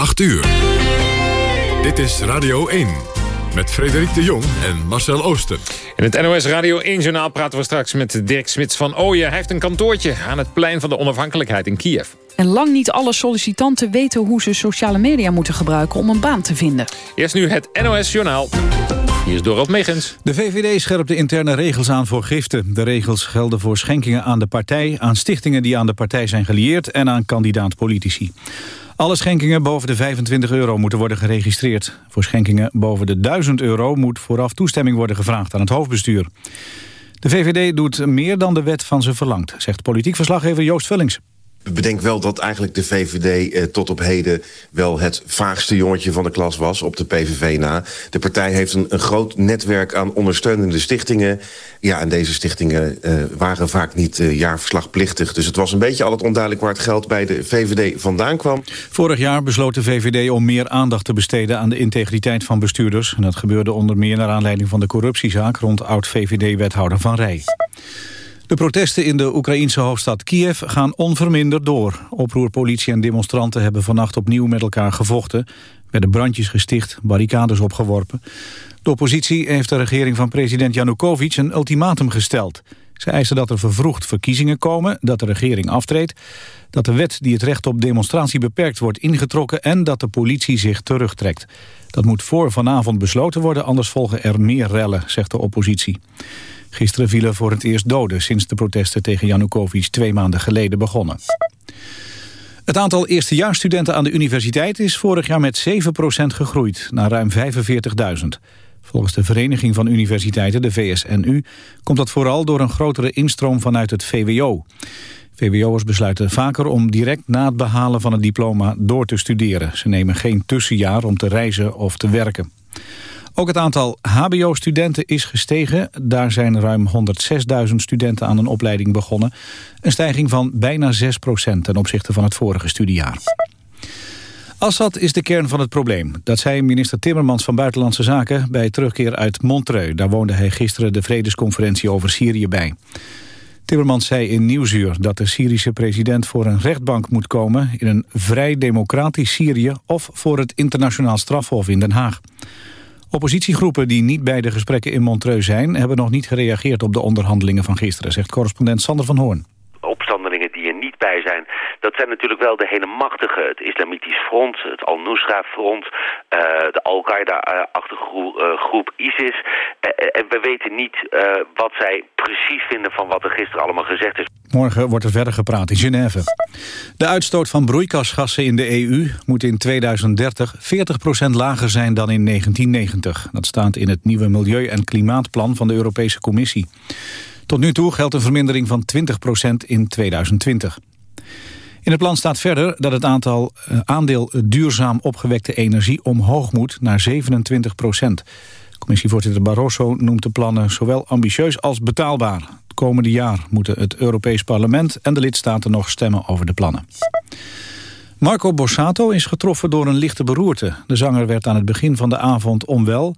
8 uur. Dit is Radio 1 met Frederik de Jong en Marcel Oosten. In het NOS Radio 1-journaal praten we straks met Dirk Smits van Ooyen. Hij heeft een kantoortje aan het plein van de onafhankelijkheid in Kiev. En lang niet alle sollicitanten weten hoe ze sociale media moeten gebruiken om een baan te vinden. Eerst nu het NOS-journaal. Hier is Dorot Megens. De VVD scherpt de interne regels aan voor giften. De regels gelden voor schenkingen aan de partij, aan stichtingen die aan de partij zijn gelieerd en aan kandidaat-politici. Alle schenkingen boven de 25 euro moeten worden geregistreerd. Voor schenkingen boven de 1000 euro moet vooraf toestemming worden gevraagd aan het hoofdbestuur. De VVD doet meer dan de wet van ze verlangt, zegt politiek verslaggever Joost Vullings. Bedenk wel dat eigenlijk de VVD eh, tot op heden wel het vaagste jongetje van de klas was op de PVV na. De partij heeft een, een groot netwerk aan ondersteunende stichtingen. Ja, en deze stichtingen eh, waren vaak niet uh, jaarverslagplichtig. Dus het was een beetje al het onduidelijk waar het geld bij de VVD vandaan kwam. Vorig jaar besloot de VVD om meer aandacht te besteden aan de integriteit van bestuurders. En dat gebeurde onder meer naar aanleiding van de corruptiezaak rond oud-VVD-wethouder Van Rij. De protesten in de Oekraïense hoofdstad Kiev gaan onverminderd door. Oproerpolitie en demonstranten hebben vannacht opnieuw met elkaar gevochten. Er werden brandjes gesticht, barricades opgeworpen. De oppositie heeft de regering van president Janukovic een ultimatum gesteld. Ze eisen dat er vervroegd verkiezingen komen, dat de regering aftreedt... dat de wet die het recht op demonstratie beperkt wordt ingetrokken... en dat de politie zich terugtrekt. Dat moet voor vanavond besloten worden, anders volgen er meer rellen, zegt de oppositie. Gisteren vielen voor het eerst doden sinds de protesten tegen Janukovic twee maanden geleden begonnen. Het aantal eerstejaarsstudenten aan de universiteit is vorig jaar met 7% gegroeid, naar ruim 45.000. Volgens de Vereniging van Universiteiten, de VSNU, komt dat vooral door een grotere instroom vanuit het VWO. VWO'ers besluiten vaker om direct na het behalen van het diploma door te studeren. Ze nemen geen tussenjaar om te reizen of te werken. Ook het aantal hbo-studenten is gestegen. Daar zijn ruim 106.000 studenten aan een opleiding begonnen. Een stijging van bijna 6% ten opzichte van het vorige studiejaar. Assad is de kern van het probleem. Dat zei minister Timmermans van Buitenlandse Zaken bij terugkeer uit Montreux. Daar woonde hij gisteren de vredesconferentie over Syrië bij. Timmermans zei in Nieuwsuur dat de Syrische president voor een rechtbank moet komen... in een vrij democratisch Syrië of voor het internationaal strafhof in Den Haag. Oppositiegroepen die niet bij de gesprekken in Montreux zijn... hebben nog niet gereageerd op de onderhandelingen van gisteren... zegt correspondent Sander van Hoorn zijn. Dat zijn natuurlijk wel de hele machtige, het Islamitisch Front, het Al-Nusra-front, uh, de Al-Qaeda-achtige uh, groep ISIS. Uh, en we weten niet wat zij precies vinden van wat er gisteren allemaal gezegd is. Morgen wordt er verder gepraat in Genève. De uitstoot van broeikasgassen in de EU moet in 2030 40% lager zijn dan in 1990. Dat staat in het nieuwe Milieu- en Klimaatplan van de Europese Commissie. Tot nu toe geldt een vermindering van 20% in 2020. In het plan staat verder dat het aantal uh, aandeel duurzaam opgewekte energie omhoog moet naar 27% Commissievoorzitter Barroso noemt de plannen zowel ambitieus als betaalbaar. Het komende jaar moeten het Europees Parlement en de lidstaten nog stemmen over de plannen. Marco Borsato is getroffen door een lichte beroerte. De zanger werd aan het begin van de avond onwel...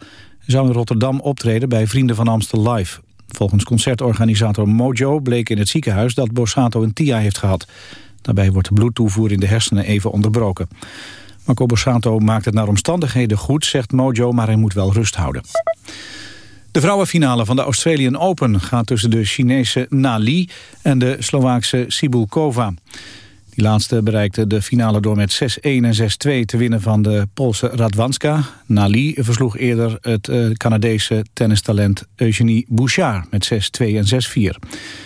zou in Rotterdam optreden bij Vrienden van Amstel Live. Volgens concertorganisator Mojo bleek in het ziekenhuis dat Borsato een TIA heeft gehad. Daarbij wordt de bloedtoevoer in de hersenen even onderbroken. Marco Borsato maakt het naar omstandigheden goed, zegt Mojo, maar hij moet wel rust houden. De vrouwenfinale van de Australian Open gaat tussen de Chinese Nali en de Slovaakse Sibulkova. Die laatste bereikte de finale door met 6-1 en 6-2 te winnen van de Poolse Radwanska. Nali versloeg eerder het uh, Canadese tennistalent Eugenie Bouchard met 6-2 en 6-4.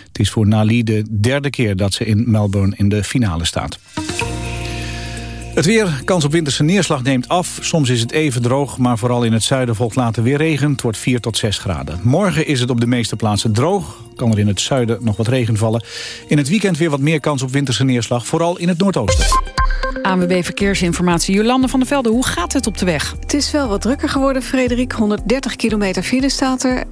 Het is voor Nali de derde keer dat ze in Melbourne in de finale staat. Het weer, kans op winterse neerslag neemt af. Soms is het even droog, maar vooral in het zuiden volgt later weer regen. Het wordt 4 tot 6 graden. Morgen is het op de meeste plaatsen droog. Kan er in het zuiden nog wat regen vallen. In het weekend weer wat meer kans op winterse neerslag. Vooral in het noordoosten. ANWB Verkeersinformatie. Jolande van der Velde, hoe gaat het op de weg? Het is wel wat drukker geworden, Frederik. 130 kilometer file staat er. Uh,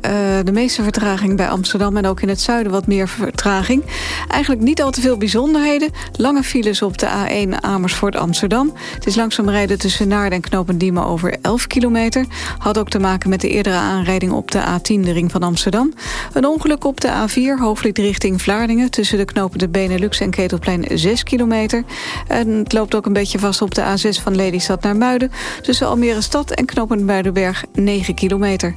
de meeste vertraging bij Amsterdam en ook in het zuiden wat meer vertraging. Eigenlijk niet al te veel bijzonderheden. Lange files op de A1 Amersfoort Amsterdam. Het is langzaam rijden tussen Naarden en Knopendiemen over 11 kilometer. Had ook te maken met de eerdere aanrijding op de A10, de ring van Amsterdam. Een ongeluk op de A4, hoofdlied richting Vlaardingen... tussen de knopen de Benelux en Ketelplein 6 kilometer. En het loopt ook een beetje vast op de A6 van Lelystad naar Muiden. Tussen Almere Stad en knooppunt Muidenberg 9 kilometer.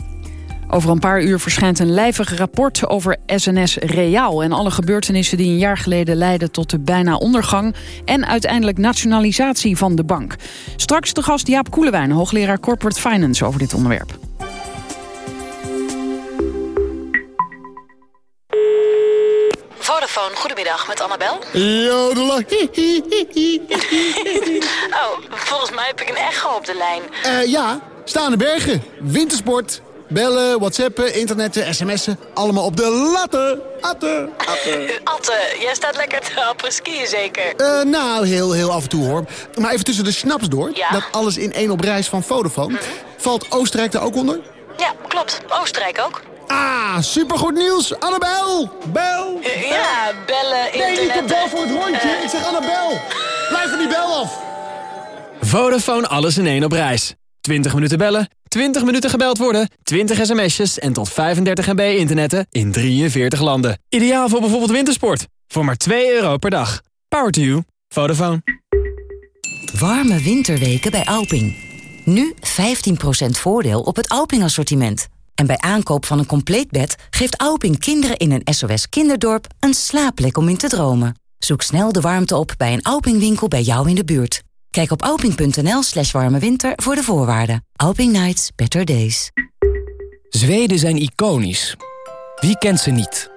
Over een paar uur verschijnt een lijvig rapport over SNS Reaal... en alle gebeurtenissen die een jaar geleden leidden tot de bijna ondergang... en uiteindelijk nationalisatie van de bank. Straks de gast Jaap Koelewijn, hoogleraar Corporate Finance... over dit onderwerp. Vodafone, goedemiddag, met Annabel. Jodela. oh, volgens mij heb ik een echo op de lijn. Uh, ja, staande bergen, wintersport, bellen, whatsappen, internetten, sms'en. Allemaal op de latten. Atte, atte. atte, jij staat lekker te happen skiën zeker? Uh, nou, heel, heel af en toe hoor. Maar even tussen de snaps door. Ja? Dat alles in één op reis van Vodafone. Mhm. Valt Oostenrijk daar ook onder? Ja, klopt. Oostenrijk ook. Ah, supergoed nieuws. Annabel, bel. Ja, bellen, internet. Nee, ik bel voor het rondje. Ik zeg Annabel. Blijf van die bel af. Vodafone alles in één op reis. 20 minuten bellen, 20 minuten gebeld worden, 20 sms'jes en tot 35 MB internetten in 43 landen. Ideaal voor bijvoorbeeld wintersport. Voor maar 2 euro per dag. Power to you. Vodafone. Warme winterweken bij Alping. Nu 15% voordeel op het Alping assortiment. En bij aankoop van een compleet bed geeft Auping kinderen in een SOS kinderdorp een slaapplek om in te dromen. Zoek snel de warmte op bij een Auping winkel bij jou in de buurt. Kijk op auping.nl slash warme voor de voorwaarden. Auping Nights, better days. Zweden zijn iconisch. Wie kent ze niet?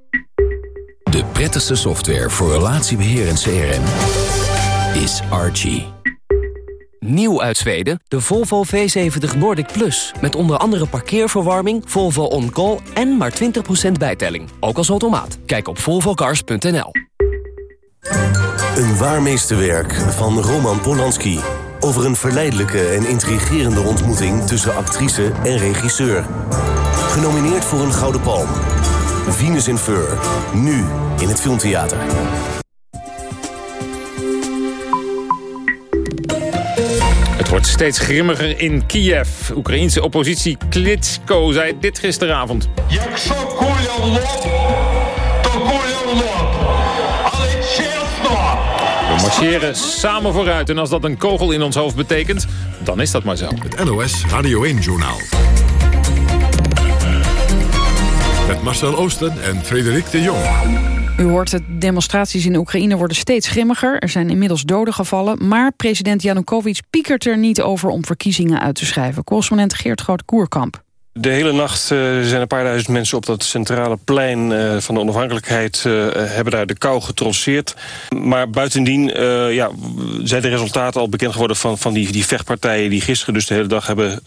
De prettigste software voor relatiebeheer en CRM is Archie. Nieuw uit Zweden, de Volvo V70 Nordic Plus. Met onder andere parkeerverwarming, Volvo On Call en maar 20% bijtelling. Ook als automaat. Kijk op volvocars.nl. Een waar meesterwerk van Roman Polanski. Over een verleidelijke en intrigerende ontmoeting tussen actrice en regisseur. Genomineerd voor een Gouden Palm. Venus in Fur. Nu in het Filmtheater. Het wordt steeds grimmiger in Kiev. Oekraïense oppositie Klitschko zei dit gisteravond. We marcheren samen vooruit en als dat een kogel in ons hoofd betekent, dan is dat maar zo. Het NOS Radio 1-journaal. Met Marcel Oosten en Frederik de Jong. U hoort het, demonstraties in Oekraïne worden steeds grimmiger. Er zijn inmiddels doden gevallen. Maar president Janukovic piekert er niet over om verkiezingen uit te schrijven. Correspondent Geert Groot-Koerkamp. De hele nacht uh, zijn een paar duizend mensen op dat centrale plein uh, van de onafhankelijkheid... Uh, hebben daar de kou getrotseerd. Maar buitendien ja, zijn de resultaten al bekend geworden van, van die, die vechtpartijen... die gisteren dus de hele dag hebben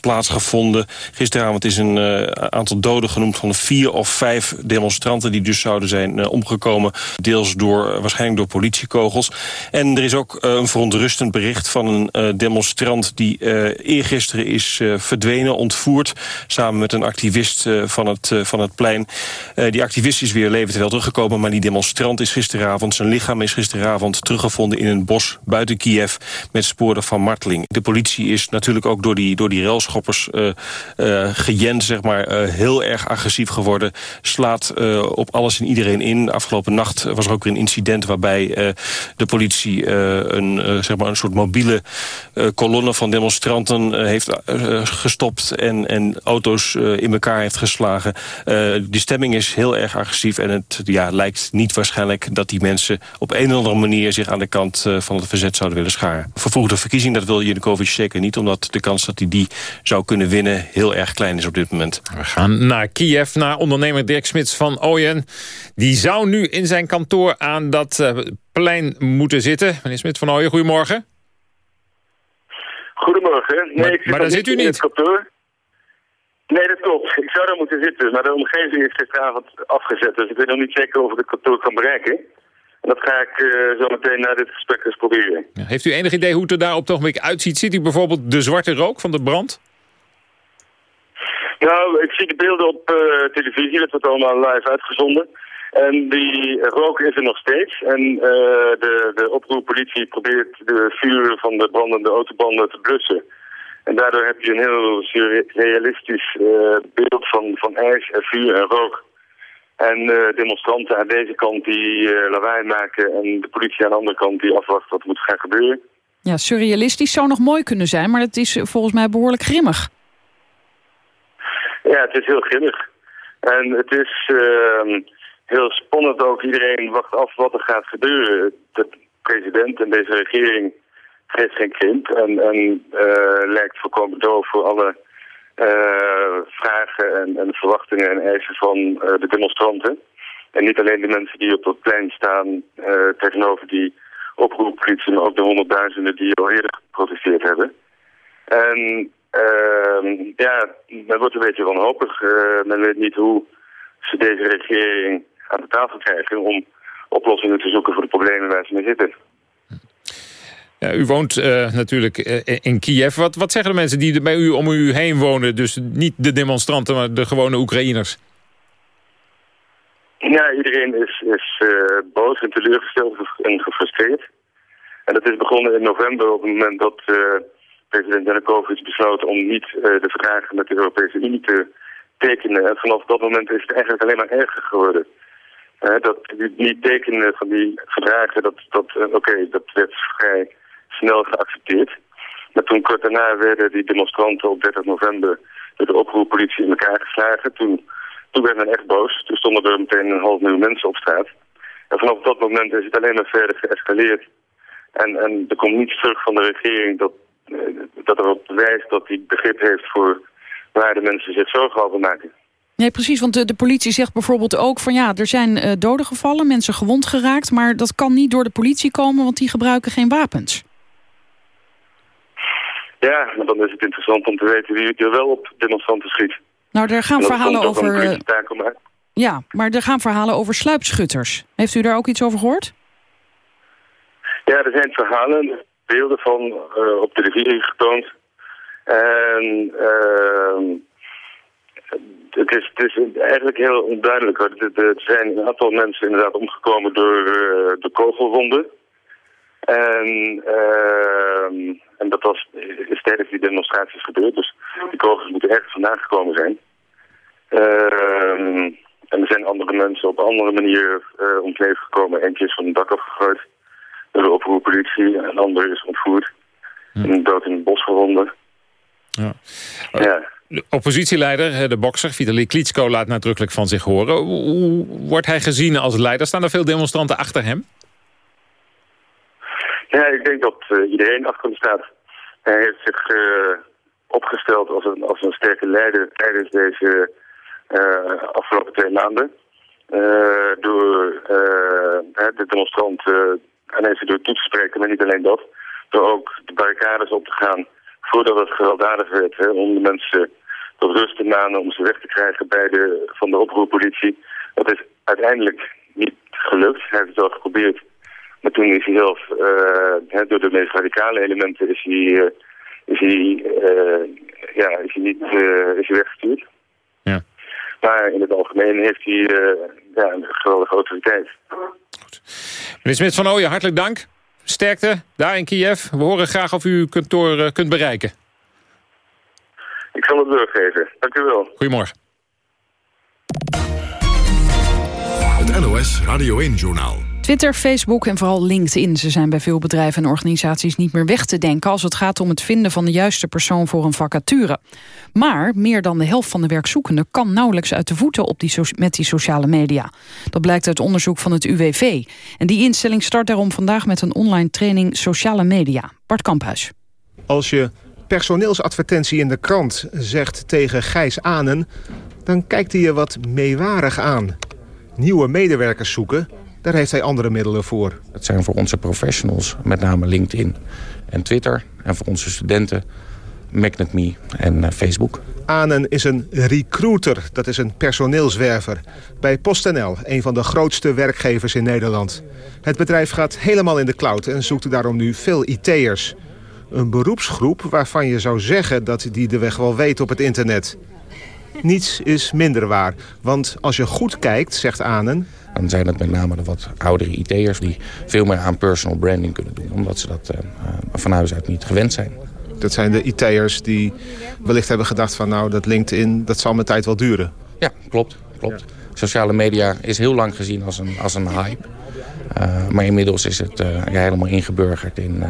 plaatsgevonden. Gisteravond is een aantal doden genoemd van vier of vijf demonstranten... die dus zouden zijn omgekomen, deels door, waarschijnlijk door politiekogels. En er is ook een verontrustend bericht van een demonstrant... die eergisteren is verdwenen, ontvoerd samen met een activist uh, van, het, uh, van het plein. Uh, die activist is weer levend wel teruggekomen... maar die demonstrant is gisteravond, zijn lichaam is gisteravond teruggevonden... in een bos buiten Kiev met sporen van marteling. De politie is natuurlijk ook door die, door die railschoppers gejend, zeg maar... heel erg agressief geworden, slaat op alles en iedereen in. Afgelopen nacht was er ook weer een incident waarbij de politie... een, zeg maar een soort mobiele kolonne van demonstranten heeft gestopt... en, en auto's uh, in elkaar heeft geslagen. Uh, de stemming is heel erg agressief en het ja, lijkt niet waarschijnlijk... dat die mensen op een of andere manier zich aan de kant uh, van het verzet zouden willen scharen. Vervroegde verkiezing, dat wil Janukovic zeker niet... omdat de kans dat hij die zou kunnen winnen heel erg klein is op dit moment. We gaan naar Kiev, naar ondernemer Dirk Smits van Ooyen. Die zou nu in zijn kantoor aan dat plein moeten zitten. Meneer Smits van Ooyen, goedemorgen. Goedemorgen. Nee, maar, ik zit maar daar zit u niet. Het kantoor. Nee, dat klopt. Ik zou daar moeten zitten, maar de omgeving is gisteravond afgezet. Dus ik weet nog niet zeker of ik het kantoor kan bereiken. En dat ga ik uh, zo meteen na dit gesprek eens proberen. Ja, heeft u enig idee hoe het er daar op het ogenblik uitziet? Ziet u bijvoorbeeld de zwarte rook van de brand? Nou, ik zie de beelden op uh, televisie. Dat wordt allemaal live uitgezonden. En die rook is er nog steeds. En uh, de, de oproeppolitie probeert de vuren van de brandende autobanden te blussen. En daardoor heb je een heel realistisch uh, beeld van, van ijs en vuur en rook. En uh, demonstranten aan deze kant die uh, lawaai maken en de politie aan de andere kant die afwacht wat moet gaan gebeuren. Ja, surrealistisch zou nog mooi kunnen zijn, maar het is volgens mij behoorlijk grimmig. Ja, het is heel grimmig. En het is uh, heel spannend ook. Iedereen wacht af wat er gaat gebeuren. De president en deze regering geeft geen krimp en, uh, lijkt volkomen doof voor alle uh, vragen en, en, verwachtingen en eisen van uh, de demonstranten. En niet alleen de mensen die op het plein staan tegenover die oproeppolitie, maar ook de honderdduizenden die al eerder geprotesteerd hebben. En ja, men wordt een beetje wanhopig. men weet niet hoe ze deze regering aan de tafel krijgen om oplossingen te zoeken voor de problemen waar ze mee zitten. Ja, u woont uh, natuurlijk uh, in Kiev. Wat, wat zeggen de mensen die bij u om u heen wonen? Dus niet de demonstranten, maar de gewone Oekraïners. Ja, iedereen is, is boos en teleurgesteld en gefrustreerd. En dat is begonnen in november op het moment dat president Yanukovych besloot om niet de verdragen met de Europese Unie te tekenen. En vanaf dat moment is het eigenlijk alleen maar erger geworden. dat niet tekenen van die verdragen, dat, dat, oké, dat werd vrij snel geaccepteerd. Maar toen kort daarna werden die demonstranten op 30 november door de oproeppolitie in elkaar geslagen. Toen, toen werd men echt boos. Toen stonden er meteen een half miljoen mensen op straat. En vanaf dat moment is het alleen maar verder geëscaleerd. En, en er komt niets terug van de regering dat, dat erop wijst dat hij begrip heeft voor waar de mensen zich zorgen over maken. Nee, precies, want de, de politie zegt bijvoorbeeld ook van ja, er zijn uh, doden gevallen, mensen gewond geraakt, maar dat kan niet door de politie komen, want die gebruiken geen wapens. Ja, maar dan is het interessant om te weten wie er wel op demonstranten schiet. Nou, er gaan verhalen over... Uh, ja, maar er gaan verhalen over sluipschutters. Heeft u daar ook iets over gehoord? Ja, er zijn verhalen, beelden van uh, op televisie getoond. En uh, het, is, het is eigenlijk heel onduidelijk. Er, zijn een aantal mensen inderdaad omgekomen door uh, de kogelwonden. En, uh, en dat was, is tijdens die demonstraties gebeurd. Dus die kogels moeten ergens vandaan gekomen zijn. Uh, en er zijn andere mensen op andere manieren uh, om het leven gekomen. Eentje is van het dak afgegooid door de oproeppolitie. En een ander is ontvoerd. Hm. En dood in het bos gevonden. Ja. ja. De oppositieleider, de bokser Vitaly Klitschko, laat nadrukkelijk van zich horen. Hoe wordt hij gezien als leider? Staan er veel demonstranten achter hem? Ja, ik denk dat uh, iedereen achter hem staat. Hij heeft zich uh, opgesteld als een, als een sterke leider tijdens deze uh, afgelopen twee maanden. door de demonstranten aan even door toe te spreken, maar niet alleen dat. Door ook de barricades op te gaan voordat het gewelddadig werd. Hè, om de mensen tot rust te manen, om ze weg te krijgen bij de, van de oproeppolitie. Dat is uiteindelijk niet gelukt. Hij heeft het wel geprobeerd. Maar toen is hij zelf, uh, door de meest radicale elementen, is hij, uh, is hij, uh, ja, is hij niet is hij weggestuurd. Ja. Maar in het algemeen heeft hij ja, een geweldige autoriteit. Goed. Meneer Smit van Ooyen, hartelijk dank. Sterkte daar in Kiev. We horen graag of u uw kantoor kunt bereiken. Ik zal het doorgeven. Dank u wel. Goedemorgen. Het NOS Radio 1-journaal. Twitter, Facebook en vooral LinkedIn. Ze zijn bij veel bedrijven en organisaties niet meer weg te denken... als het gaat om het vinden van de juiste persoon voor een vacature. Maar meer dan de helft van de werkzoekenden... kan nauwelijks uit de voeten op die met die sociale media. Dat blijkt uit onderzoek van het UWV. En die instelling start daarom vandaag met een online training sociale media. Bart Kamphuis. Als je personeelsadvertentie in de krant zegt tegen Gijs Anen... dan kijkt hij je wat meewarig aan. Nieuwe medewerkers zoeken daar heeft hij andere middelen voor. Het zijn voor onze professionals met name LinkedIn en Twitter. En voor onze studenten MagnetMe en Facebook. Anen is een recruiter, dat is een personeelswerver. Bij PostNL, een van de grootste werkgevers in Nederland. Het bedrijf gaat helemaal in de cloud en zoekt daarom nu veel IT'ers. Een beroepsgroep waarvan je zou zeggen dat die de weg wel weet op het internet. Niets is minder waar, want als je goed kijkt, zegt Anen... Dan zijn het met name de wat oudere IT'ers die veel meer aan personal branding kunnen doen. Omdat ze dat uh, van huis uit niet gewend zijn. Dat zijn de IT'ers die wellicht hebben gedacht van nou dat LinkedIn, dat zal mijn tijd wel duren. Ja, klopt. klopt. Sociale media is heel lang gezien als een, als een hype. Uh, maar inmiddels is het uh, helemaal ingeburgerd in, uh,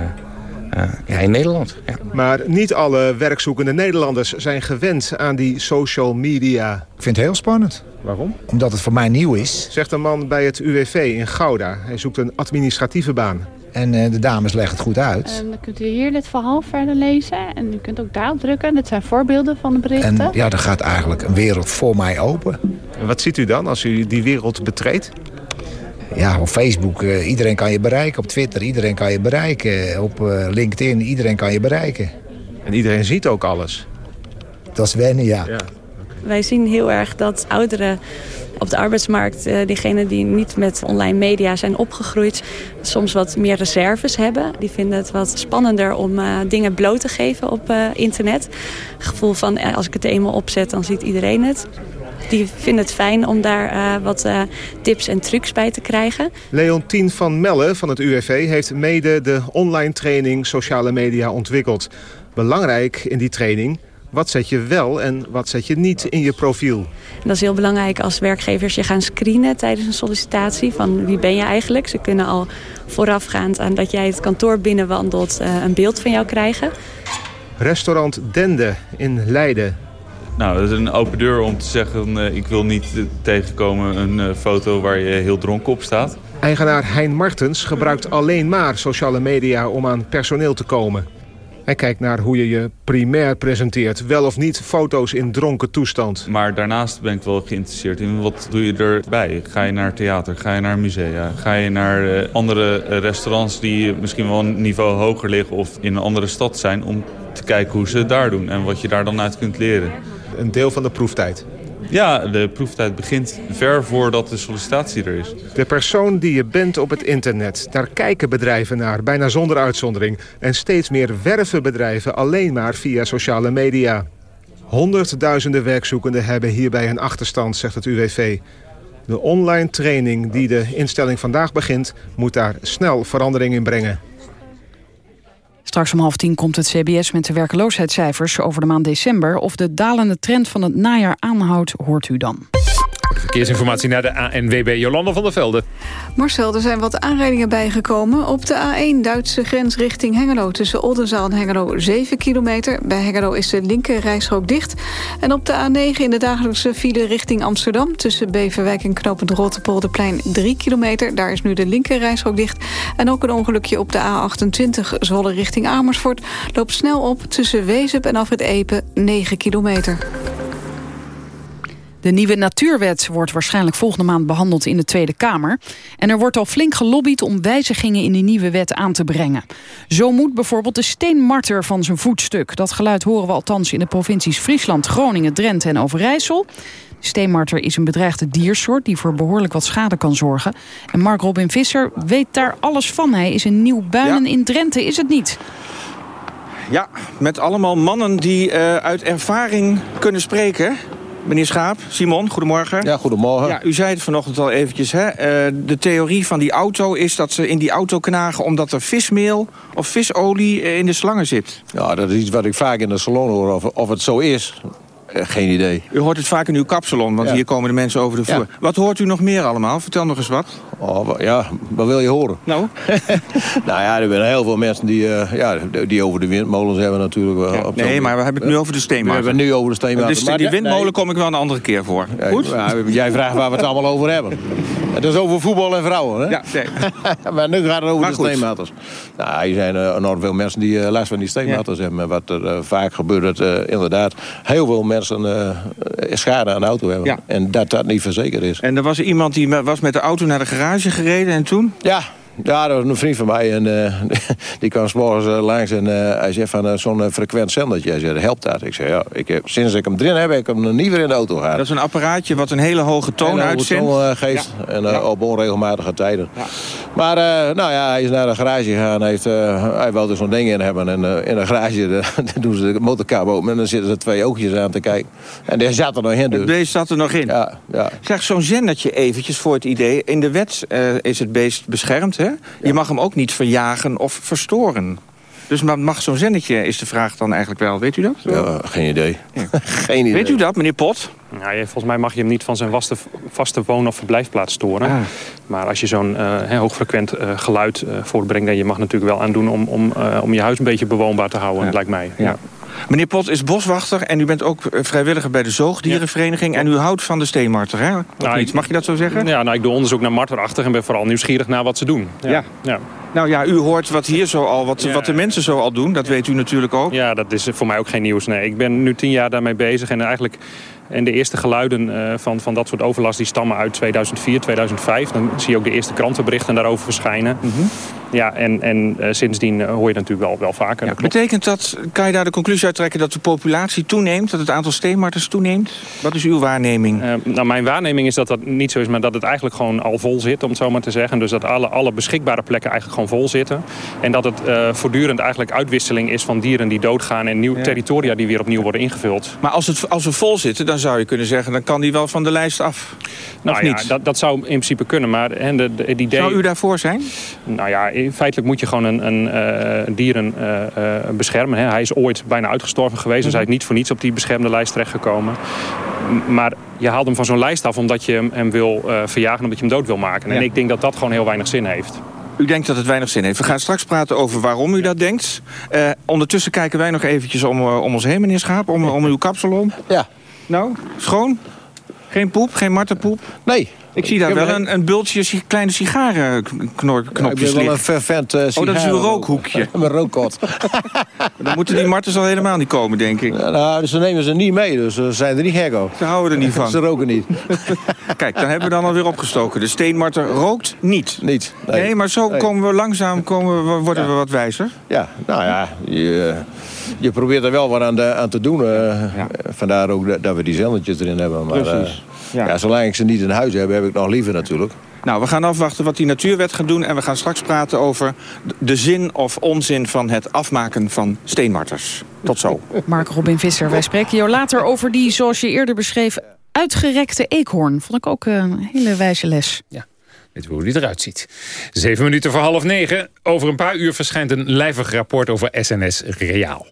ja, in Nederland. Ja. Maar niet alle werkzoekende Nederlanders zijn gewend aan die social media. Ik vind het heel spannend. Waarom? Omdat het voor mij nieuw is. Zegt een man bij het UWV in Gouda. Hij zoekt een administratieve baan. En uh, de dames leggen het goed uit. En dan kunt u hier dit verhaal verder lezen. En u kunt ook daarop drukken. Dit zijn voorbeelden van de berichten. En ja, er gaat eigenlijk een wereld voor mij open. En wat ziet u dan als u die wereld betreedt? Ja, op Facebook, uh, iedereen kan je bereiken. Op Twitter, iedereen kan je bereiken. Op uh, LinkedIn, iedereen kan je bereiken. En iedereen ziet ook alles? Dat is wennen, ja. ja. Wij zien heel erg dat ouderen op de arbeidsmarkt, uh, diegenen die niet met online media zijn opgegroeid, soms wat meer reserves hebben. Die vinden het wat spannender om uh, dingen bloot te geven op uh, internet. Het gevoel van als ik het eenmaal opzet, dan ziet iedereen het. Die vinden het fijn om daar wat tips en trucs bij te krijgen. Leontien van Melle van het UWV heeft mede de online training sociale media ontwikkeld. Belangrijk in die training wat zet je wel en wat zet je niet in je profiel? En dat is heel belangrijk als werkgevers je gaan screenen tijdens een sollicitatie. Van wie ben je eigenlijk? Ze kunnen al voorafgaand aan dat jij het kantoor binnenwandelt een beeld van jou krijgen. Restaurant Dende in Leiden. Nou, dat is een open deur om te zeggen... Uh, ik wil niet uh, tegenkomen een uh, foto waar je heel dronken op staat. Eigenaar Hein Martens gebruikt alleen maar sociale media om aan personeel te komen. Hij kijkt naar hoe je je primair presenteert. Wel of niet foto's in dronken toestand. Maar daarnaast ben ik wel geïnteresseerd in wat doe je erbij. Ga je naar theater, ga je naar musea, ga je naar andere restaurants... die misschien wel een niveau hoger liggen of in een andere stad zijn... om te kijken hoe ze het daar doen en wat je daar dan uit kunt leren. Een deel van de proeftijd. Ja, de proeftijd begint ver voordat de sollicitatie er is. De persoon die je bent op het internet, daar kijken bedrijven naar, bijna zonder uitzondering. En steeds meer werven bedrijven alleen maar via sociale media. Honderdduizenden werkzoekenden hebben hierbij een achterstand, zegt het UWV. De online training die de instelling vandaag begint, moet daar snel verandering in brengen. Straks om half tien komt het CBS met de werkloosheidscijfers over de maand december. Of de dalende trend van het najaar aanhoudt, hoort u dan. Verkeersinformatie naar de ANWB Jolanda van der Velde. Marcel, er zijn wat aanrijdingen bijgekomen. Op de A1 Duitse grens richting Hengelo tussen Oldenzaal en Hengelo 7 kilometer. Bij Hengelo is de linker rijstrook dicht. En op de A9 in de dagelijkse file richting Amsterdam... tussen Beverwijk en Knopend Rotterpolderplein 3 kilometer. Daar is nu de linker rijstrook dicht. En ook een ongelukje op de A28 Zwolle richting Amersfoort... loopt snel op tussen Wezep en Afrit Epe 9 kilometer. De nieuwe natuurwet wordt waarschijnlijk volgende maand behandeld in de Tweede Kamer. En er wordt al flink gelobbyd om wijzigingen in die nieuwe wet aan te brengen. Zo moet bijvoorbeeld de steenmarter van zijn voetstuk. Dat geluid horen we althans in de provincies Friesland, Groningen, Drenthe en Overijssel. De steenmarter is een bedreigde diersoort die voor behoorlijk wat schade kan zorgen. En Mark Robin Visser weet daar alles van. Hij is een nieuw buinen ja. in Drenthe, is het niet? Ja, met allemaal mannen die uh, uit ervaring kunnen spreken. Meneer Schaap, Simon, goedemorgen. Ja, goedemorgen. Ja, u zei het vanochtend al eventjes. Hè? Uh, de theorie van die auto is dat ze in die auto knagen... omdat er vismeel of visolie in de slangen zit. Ja, dat is iets wat ik vaak in de salon hoor. Of, of het zo is, uh, geen idee. U hoort het vaak in uw kapsalon, want ja. hier komen de mensen over de vloer. Ja. Wat hoort u nog meer allemaal? Vertel nog eens wat. Oh, ja, wat wil je horen? Nou? nou ja, er zijn heel veel mensen die, uh, ja, die over de windmolens hebben natuurlijk. Ja. Op nee, maar we hebben het nu over de steenmarkt. We hebben het nu over de steenmarkt. Dus die windmolen nee. kom ik wel een andere keer voor. Ja, Goed? Jij vraagt waar we het allemaal over hebben. Het is over voetbal en vrouwen, hè? Ja, nee. maar nu gaat het over maar de steenmatters. Nou, er zijn uh, enorm veel mensen die uh, last van die steenmatters hebben. En wat er uh, vaak gebeurt, dat inderdaad heel veel mensen schade aan de auto hebben. Ja. En dat dat niet verzekerd is. En er was iemand die was met de auto naar de garage gereden en toen? Ja, Ja, dat was een vriend van mij. En, eh, die kwam s'morgens uh, langs en uh, hij zei van zo'n frequent zendertje. Hij zei, helpt dat? Ik zei, ja, ik heb, sinds ik hem erin heb, heb ik hem niet weer in de auto gehad. Dat is een apparaatje wat een hele hoge toon uitzendt? Toon, geeft ja. en ja. op onregelmatige tijden. Ja. Maar nou ja, hij is naar de garage gegaan. Heeft, hij wilde zo'n ding in hebben. En in de garage doen ze de motorkap open. En dan zitten er twee oogjes aan te kijken. En die zat er nog in. Dus. Deze zat er nog in? Ja. ja. Zeg, zo'n zendertje eventjes voor het idee. In de wet is het beest beschermd, hè? Je mag hem ook niet verjagen of verstoren. Dus mag zo'n zennetje, is de vraag dan eigenlijk wel. Weet u dat? Ja, geen idee. geen idee. Weet u dat, meneer Pot? Nou, volgens mij mag je hem niet van zijn vaste, vaste woon- of verblijfplaats storen. Ah. Maar als je zo'n uh, hoogfrequent uh, geluid uh, voortbrengt... dan je mag natuurlijk wel aandoen om, om, om je huis een beetje bewoonbaar te houden, ja. lijkt mij. Ja. Meneer Pot is boswachter en u bent ook vrijwilliger bij de Zoogdierenvereniging... Ja. en u houdt van de steenmarter, hè? Nou. Mag je dat zo zeggen? Ja, nou, ik doe onderzoek naar marterachtig en ben vooral nieuwsgierig naar wat ze doen. Ja. ja. Nou ja, u hoort wat hier zo al, wat, wat de mensen zo al doen. Dat weet u natuurlijk ook. Ja, dat is voor mij ook geen nieuws. Nee, ik ben nu tien jaar daarmee bezig en eigenlijk... En de eerste geluiden uh, van, van dat soort overlast die stammen uit 2004, 2005. Dan zie je ook de eerste krantenberichten daarover verschijnen. Mm -hmm. Ja, en, en uh, sindsdien uh, hoor je natuurlijk wel, wel vaker. Ja, dat betekent dat, kan je daar de conclusie uit trekken dat de populatie toeneemt? Dat het aantal steenmarters toeneemt? Wat is uw waarneming? nou, mijn waarneming is dat dat niet zo is, maar dat het eigenlijk gewoon al vol zit, om het zo maar te zeggen. Dus dat alle, alle beschikbare plekken eigenlijk gewoon vol zitten. En dat het voortdurend eigenlijk uitwisseling is van dieren die doodgaan en nieuwe ja. territoria die weer opnieuw worden ingevuld. Maar als, het, als we vol zitten, dan zou je kunnen zeggen... dan kan die wel van de lijst af. Nou ja, dat, dat zou in principe kunnen, maar en de, de, het idee... Zou u daarvoor zijn? Nou ja, feitelijk moet je gewoon een, een uh, dieren uh, uh, beschermen. Hè. Hij is ooit bijna uitgestorven geweest, dus hij is niet voor niets op die beschermde lijst terechtgekomen. Maar je haalt hem van zo'n lijst af omdat je hem, hem wil verjagen, omdat je hem dood wil maken. En ja. ik denk dat dat gewoon heel weinig zin heeft. U denkt dat het weinig zin heeft. We gaan straks praten over waarom u dat denkt. Uh, ondertussen kijken wij nog eventjes om, uh, om ons heen, meneer Schaap. Om, om uw kapsel om. Ja. Nou, schoon? Geen poep? Geen martenpoep? Nee. Ik zie daar wel een, een bultje kleine sigarenknopjes ja, ik ben wel een fervent uh, Oh, dat is uw rookhoekje. Mijn rookkot. Dan moeten die martens al helemaal niet komen, denk ik. Ja, nou, dus ze nemen ze niet mee, dus ze zijn er niet gek op. Ze houden er niet van. ze roken niet. Kijk, dan hebben we dan alweer opgestoken. De steenmarter rookt niet. Niet. Nee, nee maar zo nee. komen we langzaam komen we, worden ja. we wat wijzer. Ja, nou ja, je, je probeert er wel wat aan, de, aan te doen. Uh, ja. Vandaar ook dat we die zendertjes erin hebben. Maar, Precies. Ja. ja, zolang ik ze niet in huis heb, heb ik nog liever natuurlijk. Nou, we gaan afwachten wat die natuurwet gaat doen... en we gaan straks praten over de zin of onzin van het afmaken van steenmarters. Tot zo. Mark Robin Visser, wij spreken jou later over die, zoals je eerder beschreef... uitgerekte eekhoorn. Vond ik ook een hele wijze les. Ja. Weet hoe die eruit ziet. Zeven minuten voor half negen. Over een paar uur verschijnt een lijvig rapport over SNS Reaal.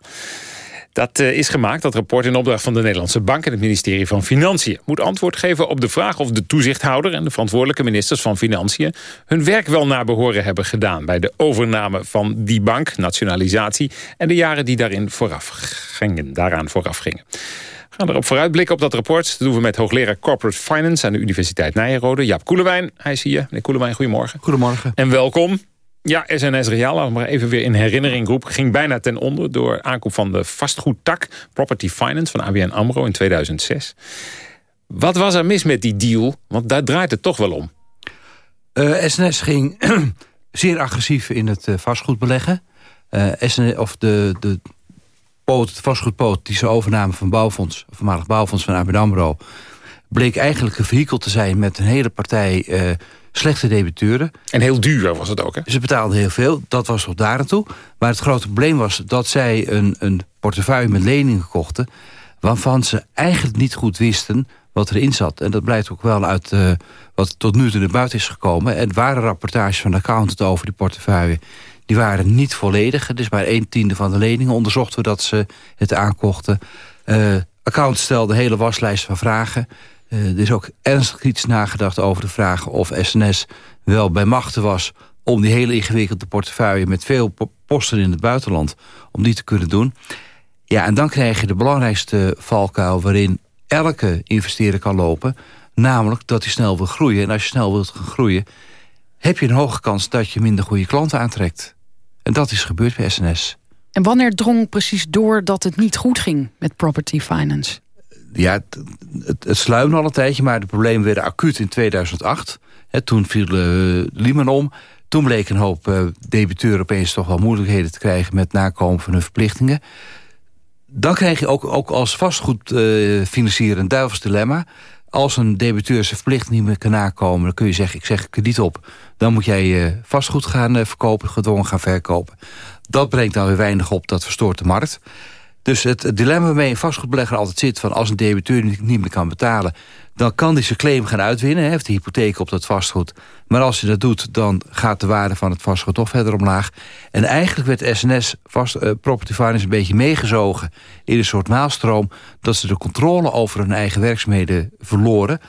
Dat uh, is gemaakt, dat rapport in opdracht van de Nederlandse Bank... en het ministerie van Financiën. Moet antwoord geven op de vraag of de toezichthouder... en de verantwoordelijke ministers van Financiën... hun werk wel naar behoren hebben gedaan... bij de overname van die bank, nationalisatie... en de jaren die daarin vooraf gingen, daaraan vooraf gingen. We gaan erop vooruitblikken op dat rapport. Dat doen we met hoogleraar Corporate Finance... aan de Universiteit Nijenrode, Jaap Koelewijn. Hij is hier. Meneer Koelewijn, goedemorgen. Goedemorgen. En welkom. Ja, SNS Real, laten we maar even weer in herinnering roepen... ging bijna ten onder door aankoop van de vastgoedtak... Property Finance van ABN AMRO in 2006. Wat was er mis met die deal? Want daar draait het toch wel om. Uh, SNS ging zeer agressief in het uh, vastgoed beleggen. Uh, SNS, of de, de poot, het vastgoedpoot die ze overname van Bouwfonds... voormalig Bouwfonds van ABN AMRO... bleek eigenlijk een vehikel te zijn met een hele partij slechte debiteuren. En heel duur was het ook, hè? Ze betaalden heel veel, dat was tot daar en toe. Maar het grote probleem was dat zij een, een portefeuille met leningen kochten... waarvan ze eigenlijk niet goed wisten wat erin zat. En dat blijkt ook wel uit uh, wat tot nu toe naar buiten is gekomen. En waren rapportages van de accountant over die portefeuille... die waren niet volledig. Dus bij een tiende van de leningen onderzochten we dat ze het aankochten. Uh, account stelde een hele waslijst van vragen... Uh, er is ook ernstig kritisch nagedacht over de vraag of SNS wel bij machten was om die hele ingewikkelde portefeuille met veel posten in het buitenland, om die te kunnen doen. Ja, en dan krijg je de belangrijkste valkuil waarin elke investeerder kan lopen, namelijk dat hij snel wil groeien. En als je snel wilt gaan groeien, heb je een hoge kans dat je minder goede klanten aantrekt. En dat is gebeurd bij SNS. En wanneer drong precies door dat het niet goed ging met property finance? ja, het, het, het sluimde al een tijdje, maar de problemen werden acuut in 2008. He, toen viel uh, Lehman om. Toen bleek een hoop uh, debiteuren opeens toch wel moeilijkheden te krijgen... met nakomen van hun verplichtingen. Dan krijg je ook, ook als vastgoedfinancier een duivels dilemma. Als een debiteur zijn verplichting niet meer kan nakomen... dan kun je zeggen, ik zeg krediet op. Dan moet jij je vastgoed gaan verkopen, gedwongen gaan verkopen. Dat brengt dan weer weinig op, dat verstoort de markt. Dus het, dilemma waarmee een vastgoedbelegger altijd zit... van als een debiteur niet meer kan betalen... dan kan hij zijn claim gaan uitwinnen, heeft de hypotheek op dat vastgoed. Maar als hij dat doet, dan gaat de waarde van het vastgoed toch verder omlaag. En eigenlijk werd SNS vast, uh, Property Finance een beetje meegezogen... in een soort maalstroom dat ze de controle over hun eigen werkzaamheden verloren...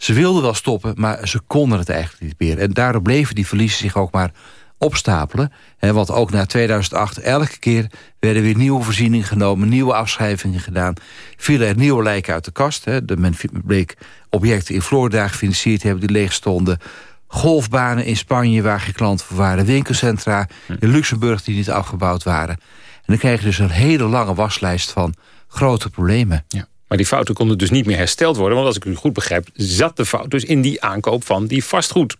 Ze wilden wel stoppen, maar ze konden het eigenlijk niet meer. En daardoor bleven die verliezen zich ook maar opstapelen. Hè, want ook na 2008 elke keer werden weer nieuwe voorzieningen genomen... nieuwe afschrijvingen gedaan. Vielen er nieuwe lijken uit de kast. Hè. De, men bleek objecten in Florida gefinancierd hebben die leeg stonden. Golfbanen in Spanje waar geen klanten voor waren. Winkelcentra in Luxemburg die niet afgebouwd waren. En dan krijg je dus een hele lange waslijst van grote problemen. Ja. Maar die fouten konden dus niet meer hersteld worden. Want als ik u goed begrijp, zat de fout dus in die aankoop van die vastgoed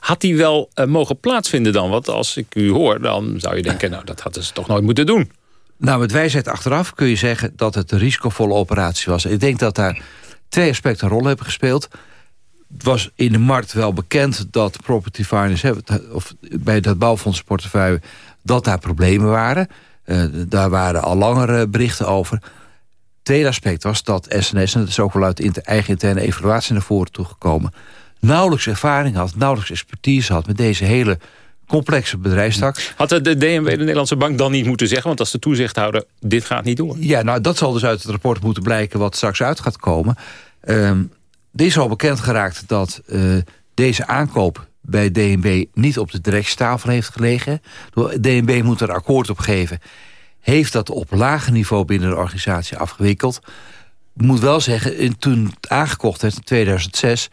had die wel uh, mogen plaatsvinden dan? Want als ik u hoor, dan zou je denken... nou, dat hadden ze toch nooit moeten doen. Nou, met wijsheid achteraf kun je zeggen dat het een risicovolle operatie was. Ik denk dat daar twee aspecten een rol hebben gespeeld. Het was in de markt wel bekend dat property finance... of bij dat bouwfondsportefeuille, dat daar problemen waren. Uh, daar waren al langere berichten over. Tweede aspect was dat SNS, en dat is ook wel uit de eigen interne evaluatie naar voren toegekomen nauwelijks ervaring had, nauwelijks expertise had... met deze hele complexe bedrijfstak. Had de DNB, de Nederlandse Bank, dan niet moeten zeggen... want als de toezichthouder, dit gaat niet door? Ja, nou, dat zal dus uit het rapport moeten blijken... wat straks uit gaat komen. Um, er is al bekend geraakt dat uh, deze aankoop bij DNB... niet op de directietafel heeft gelegen. DNB moet er akkoord op geven. Heeft dat op lager niveau binnen de organisatie afgewikkeld. Ik moet wel zeggen, toen het aangekocht werd in 2006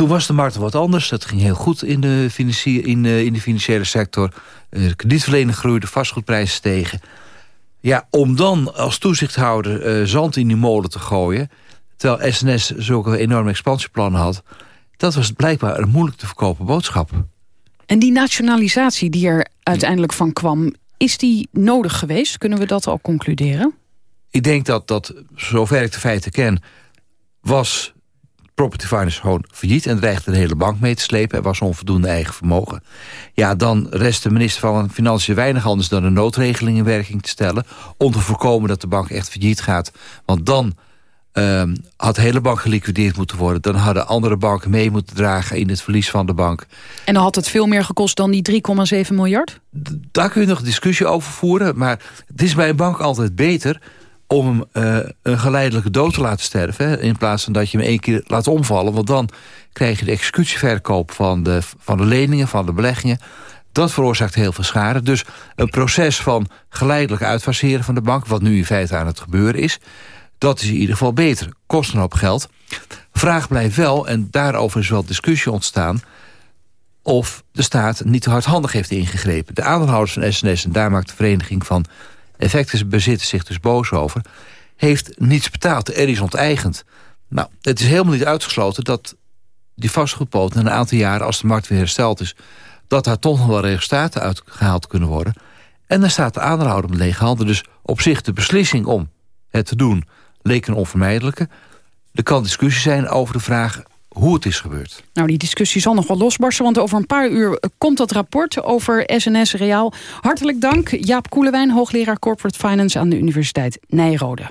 toen was de markt wat anders. Dat ging heel goed in de, in, uh, in de financiële sector. Uh, de kredietverlening groeide, vastgoedprijzen stegen. Ja, om dan als toezichthouder uh, zand in die molen te gooien... terwijl SNS zulke enorme expansieplannen had... dat was blijkbaar een moeilijk te verkopen boodschap. En die nationalisatie die er uiteindelijk van kwam... is die nodig geweest? Kunnen we dat al concluderen? Ik denk dat, dat zover ik de feiten ken... was Property Finance gewoon failliet... en dreigde de hele bank mee te slepen. Er was onvoldoende eigen vermogen. Ja, dan rest de minister van Financiën weinig anders... dan een noodregeling in werking te stellen... om te voorkomen dat de bank echt failliet gaat. Want dan um, had de hele bank geliquideerd moeten worden. Dan hadden andere banken mee moeten dragen in het verlies van de bank. En dan had het veel meer gekost dan die 3,7 miljard? daar kun je nog discussie over voeren. Maar het is bij een bank altijd beter om hem uh, een geleidelijke dood te laten sterven... Hè, in plaats van dat je hem één keer laat omvallen. Want dan krijg je de executieverkoop van de, van de leningen, van de beleggingen. Dat veroorzaakt heel veel schade. Dus een proces van geleidelijk uitfaseren van de bank... wat nu in feite aan het gebeuren is... dat is in ieder geval beter. Kost een geld. Vraag blijft wel, en daarover is wel discussie ontstaan... of de staat niet te hardhandig heeft ingegrepen. De aandeelhouders van SNS, en daar maakt de vereniging van effectenbezitter zich dus boos over... heeft niets betaald, er is onteigend. Nou, het is helemaal niet uitgesloten dat die vastgoedpoot... na een aantal jaren, als de markt weer hersteld is... dat daar toch nog wel resultaten uitgehaald kunnen worden. En dan staat de aandeelhouder met lege handen. Dus op zich de beslissing om het te doen leek een onvermijdelijke. Er kan discussie zijn over de vraag hoe het is gebeurd. Nou, die discussie zal nog wel losbarsten... want over een paar uur komt dat rapport over SNS Reaal. Hartelijk dank, Jaap Koelewijn, hoogleraar Corporate Finance... aan de Universiteit Nijrode.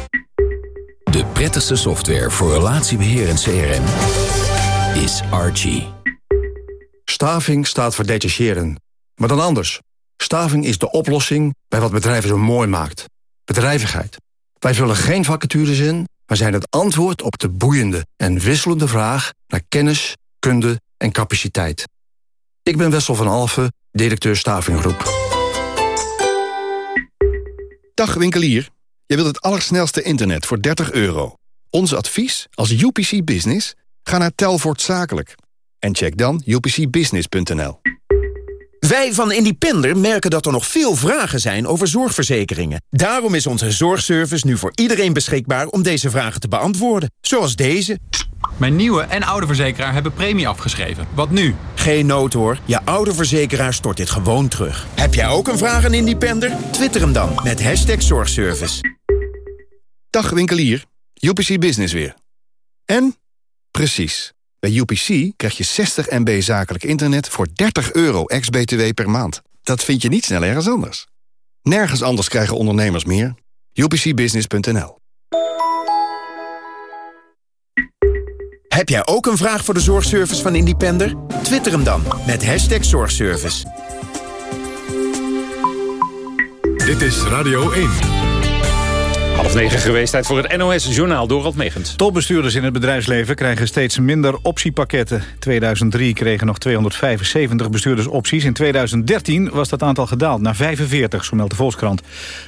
De prettigste software voor relatiebeheer en CRM is Archie. Staving staat voor detacheren. Maar dan anders. Staving is de oplossing bij wat bedrijven zo mooi maakt. Bedrijvigheid. Wij vullen geen vacatures in, maar zijn het antwoord op de boeiende en wisselende vraag naar kennis, kunde en capaciteit. Ik ben Wessel van Alfen, directeur Stavinggroep. Dag winkelier. Je wilt het allersnelste internet voor 30 euro. Ons advies als UPC Business? Ga naar Telvoort Zakelijk. En check dan upcbusiness.nl. Wij van Independer merken dat er nog veel vragen zijn over zorgverzekeringen. Daarom is onze zorgservice nu voor iedereen beschikbaar om deze vragen te beantwoorden. Zoals deze. Mijn nieuwe en oude verzekeraar hebben premie afgeschreven. Wat nu? Geen nood hoor. Je oude verzekeraar stort dit gewoon terug. Heb jij ook een vraag aan Independer? Twitter hem dan met hashtag zorgservice. Dag winkelier. UPC Business weer. En? Precies. Bij UPC krijg je 60 MB zakelijk internet voor 30 euro ex-BTW per maand. Dat vind je niet snel ergens anders. Nergens anders krijgen ondernemers meer. UPCbusiness.nl Heb jij ook een vraag voor de zorgservice van Independer? Twitter hem dan met hashtag zorgservice. Dit is Radio 1. Half negen geweest, tijd voor het NOS-journaal Dorald Megens. Topbestuurders in het bedrijfsleven krijgen steeds minder optiepakketten. In 2003 kregen nog 275 bestuurders opties. In 2013 was dat aantal gedaald naar 45, zo meldt de Volkskrant.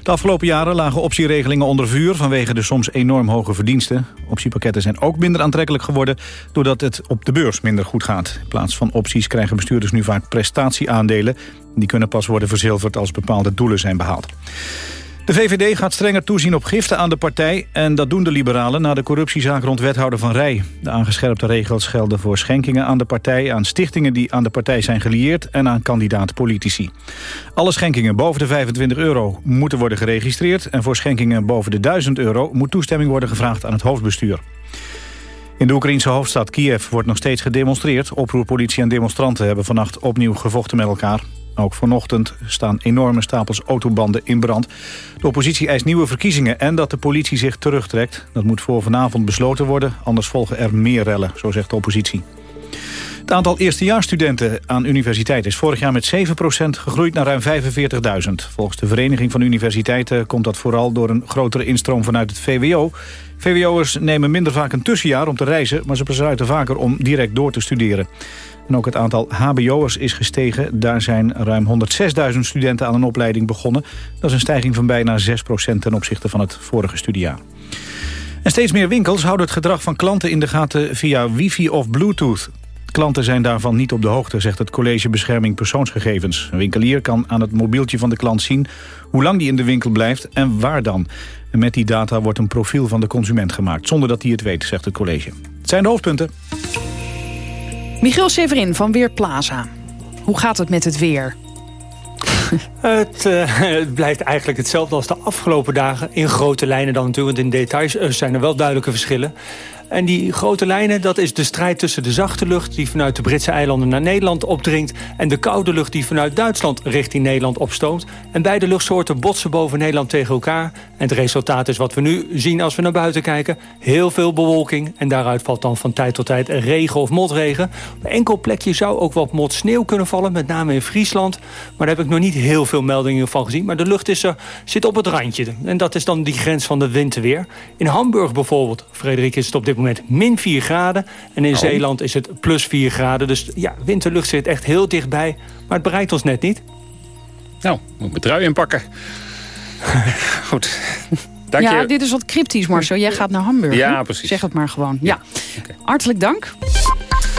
De afgelopen jaren lagen optieregelingen onder vuur... vanwege de soms enorm hoge verdiensten. Optiepakketten zijn ook minder aantrekkelijk geworden... doordat het op de beurs minder goed gaat. In plaats van opties krijgen bestuurders nu vaak prestatieaandelen. Die kunnen pas worden verzilverd als bepaalde doelen zijn behaald. De VVD gaat strenger toezien op giften aan de partij... en dat doen de liberalen na de corruptiezaak rond wethouder Van Rij. De aangescherpte regels gelden voor schenkingen aan de partij... aan stichtingen die aan de partij zijn gelieerd en aan kandidaat-politici. Alle schenkingen boven de 25 euro moeten worden geregistreerd... en voor schenkingen boven de 1000 euro moet toestemming worden gevraagd aan het hoofdbestuur. In de Oekraïnse hoofdstad Kiev wordt nog steeds gedemonstreerd. Oproerpolitie en demonstranten hebben vannacht opnieuw gevochten met elkaar. Ook vanochtend staan enorme stapels autobanden in brand. De oppositie eist nieuwe verkiezingen en dat de politie zich terugtrekt. Dat moet voor vanavond besloten worden, anders volgen er meer rellen, zo zegt de oppositie. Het aantal eerstejaarsstudenten aan universiteiten is vorig jaar met 7% gegroeid naar ruim 45.000. Volgens de Vereniging van Universiteiten komt dat vooral door een grotere instroom vanuit het VWO. VWO'ers nemen minder vaak een tussenjaar om te reizen, maar ze besluiten vaker om direct door te studeren. En ook het aantal hbo'ers is gestegen. Daar zijn ruim 106.000 studenten aan een opleiding begonnen. Dat is een stijging van bijna 6% ten opzichte van het vorige studiejaar. En steeds meer winkels houden het gedrag van klanten in de gaten via wifi of bluetooth. Klanten zijn daarvan niet op de hoogte, zegt het College Bescherming Persoonsgegevens. Een winkelier kan aan het mobieltje van de klant zien hoe lang die in de winkel blijft en waar dan. En met die data wordt een profiel van de consument gemaakt, zonder dat hij het weet, zegt het college. Het zijn de hoofdpunten. Michiel Severin van Weerplaza. Hoe gaat het met het weer? Het, uh, het, blijft eigenlijk hetzelfde als de afgelopen dagen. In grote lijnen dan natuurlijk, want in details uh, zijn er wel duidelijke verschillen. En die grote lijnen, dat is de strijd tussen de zachte lucht... die vanuit de Britse eilanden naar Nederland opdringt... en de koude lucht die vanuit Duitsland richting Nederland opstoomt. En beide luchtsoorten botsen boven Nederland tegen elkaar. En het resultaat is wat we nu zien als we naar buiten kijken. Heel veel bewolking en daaruit valt dan van tijd tot tijd regen of motregen. Op enkel plekje zou ook wat mot sneeuw kunnen vallen, met name in Friesland. Maar daar heb ik nog niet heel veel meldingen van gezien. Maar de lucht is er, zit op het randje. En dat is dan die grens van de winterweer. In Hamburg bijvoorbeeld, Frederik, is het op dit moment moment min 4 graden. En in Zeeland is het plus 4 graden. Dus ja, winterlucht zit echt heel dichtbij. Maar het bereikt ons net niet. Nou, moet ik mijn trui inpakken. Goed. Dank ja, je. dit is wat cryptisch, Marcel. Jij gaat naar Hamburg. Ja, precies. Zeg het maar gewoon. Ja. Hartelijk dank.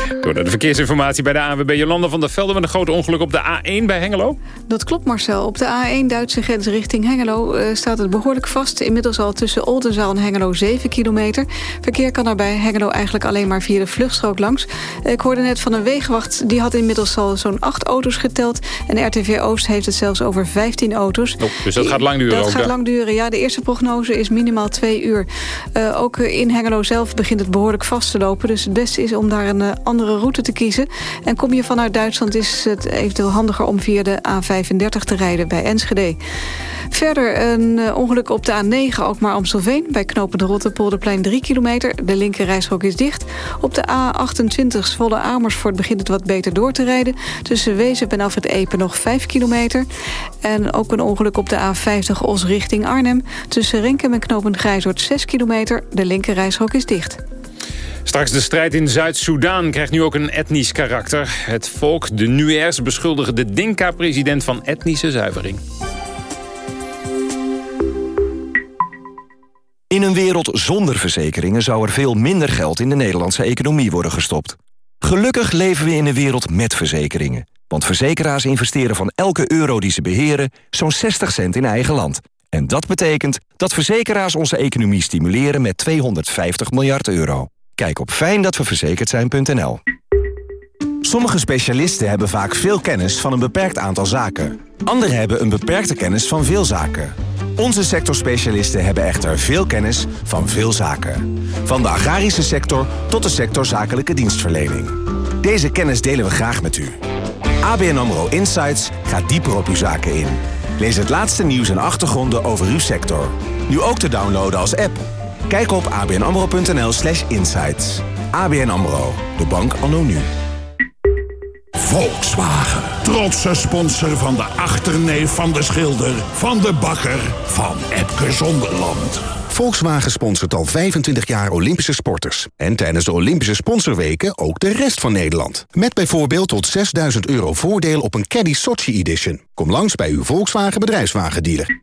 Door naar de verkeersinformatie bij de ANWB Jolanda van der Velden... met een groot ongeluk op de A1 bij Hengelo. Dat klopt, Marcel. Op de A1 Duitse grens richting Hengelo uh, staat het behoorlijk vast. Inmiddels al tussen Oldenzaal en Hengelo 7 kilometer. Verkeer kan er bij Hengelo eigenlijk alleen maar via de vluchtstrook langs. Ik hoorde net van een wegenwacht, die had inmiddels al zo'n 8 auto's geteld. En RTV Oost heeft het zelfs over 15 auto's. Oh, dus dat gaat lang duren Dat ook, gaat ja. lang duren, ja. De eerste prognose is minimaal 2 uur. Uh, ook in Hengelo zelf begint het behoorlijk vast te lopen. Dus het beste is om daar een uh, andere route te kiezen. En kom je vanuit Duitsland is het eventueel handiger om via de A35 te rijden bij Enschede. Verder een uh, ongeluk op de A9, ook maar Amstelveen. Bij knopen de Rotterpolderplein 3 kilometer. De linker reishok is dicht. Op de A28 Zwolle Amersfoort begint het wat beter door te rijden. Tussen Wezen en Af het Epen nog 5 kilometer. En ook een ongeluk op de A50 Os richting Arnhem. Tussen Renkum en knopen Grijzoord 6 kilometer. De linker reishok is dicht. Straks de strijd in Zuid-Soedan krijgt nu ook een etnisch karakter. Het volk, de Nuers, beschuldigen de Dinka-president van etnische zuivering. In een wereld zonder verzekeringen zou er veel minder geld in de Nederlandse economie worden gestopt. Gelukkig leven we in een wereld met verzekeringen. Want verzekeraars investeren van elke euro die ze beheren zo'n 60 cent in eigen land. En dat betekent dat verzekeraars onze economie stimuleren met 250 miljard euro. Kijk op fijndatweverzekerd Sommige specialisten hebben vaak veel kennis van een beperkt aantal zaken. Anderen hebben een beperkte kennis van veel zaken. Onze sectorspecialisten hebben echter veel kennis van veel zaken. Van de agrarische sector tot de sector zakelijke dienstverlening. Deze kennis delen we graag met u. ABN AMRO Insights gaat dieper op uw zaken in. Lees het laatste nieuws en achtergronden over uw sector. Nu ook te downloaden als app. Kijk op abnamro.nl slash insights. ABN AMRO, de bank anno nu. Volkswagen. Trotse sponsor van de achterneef van de schilder... van de bakker van Epke Zonderland. Volkswagen sponsort al 25 jaar Olympische sporters. En tijdens de Olympische sponsorweken ook de rest van Nederland. Met bijvoorbeeld tot 6000 euro voordeel op een Caddy Sochi Edition. Kom langs bij uw Volkswagen bedrijfswagendealer.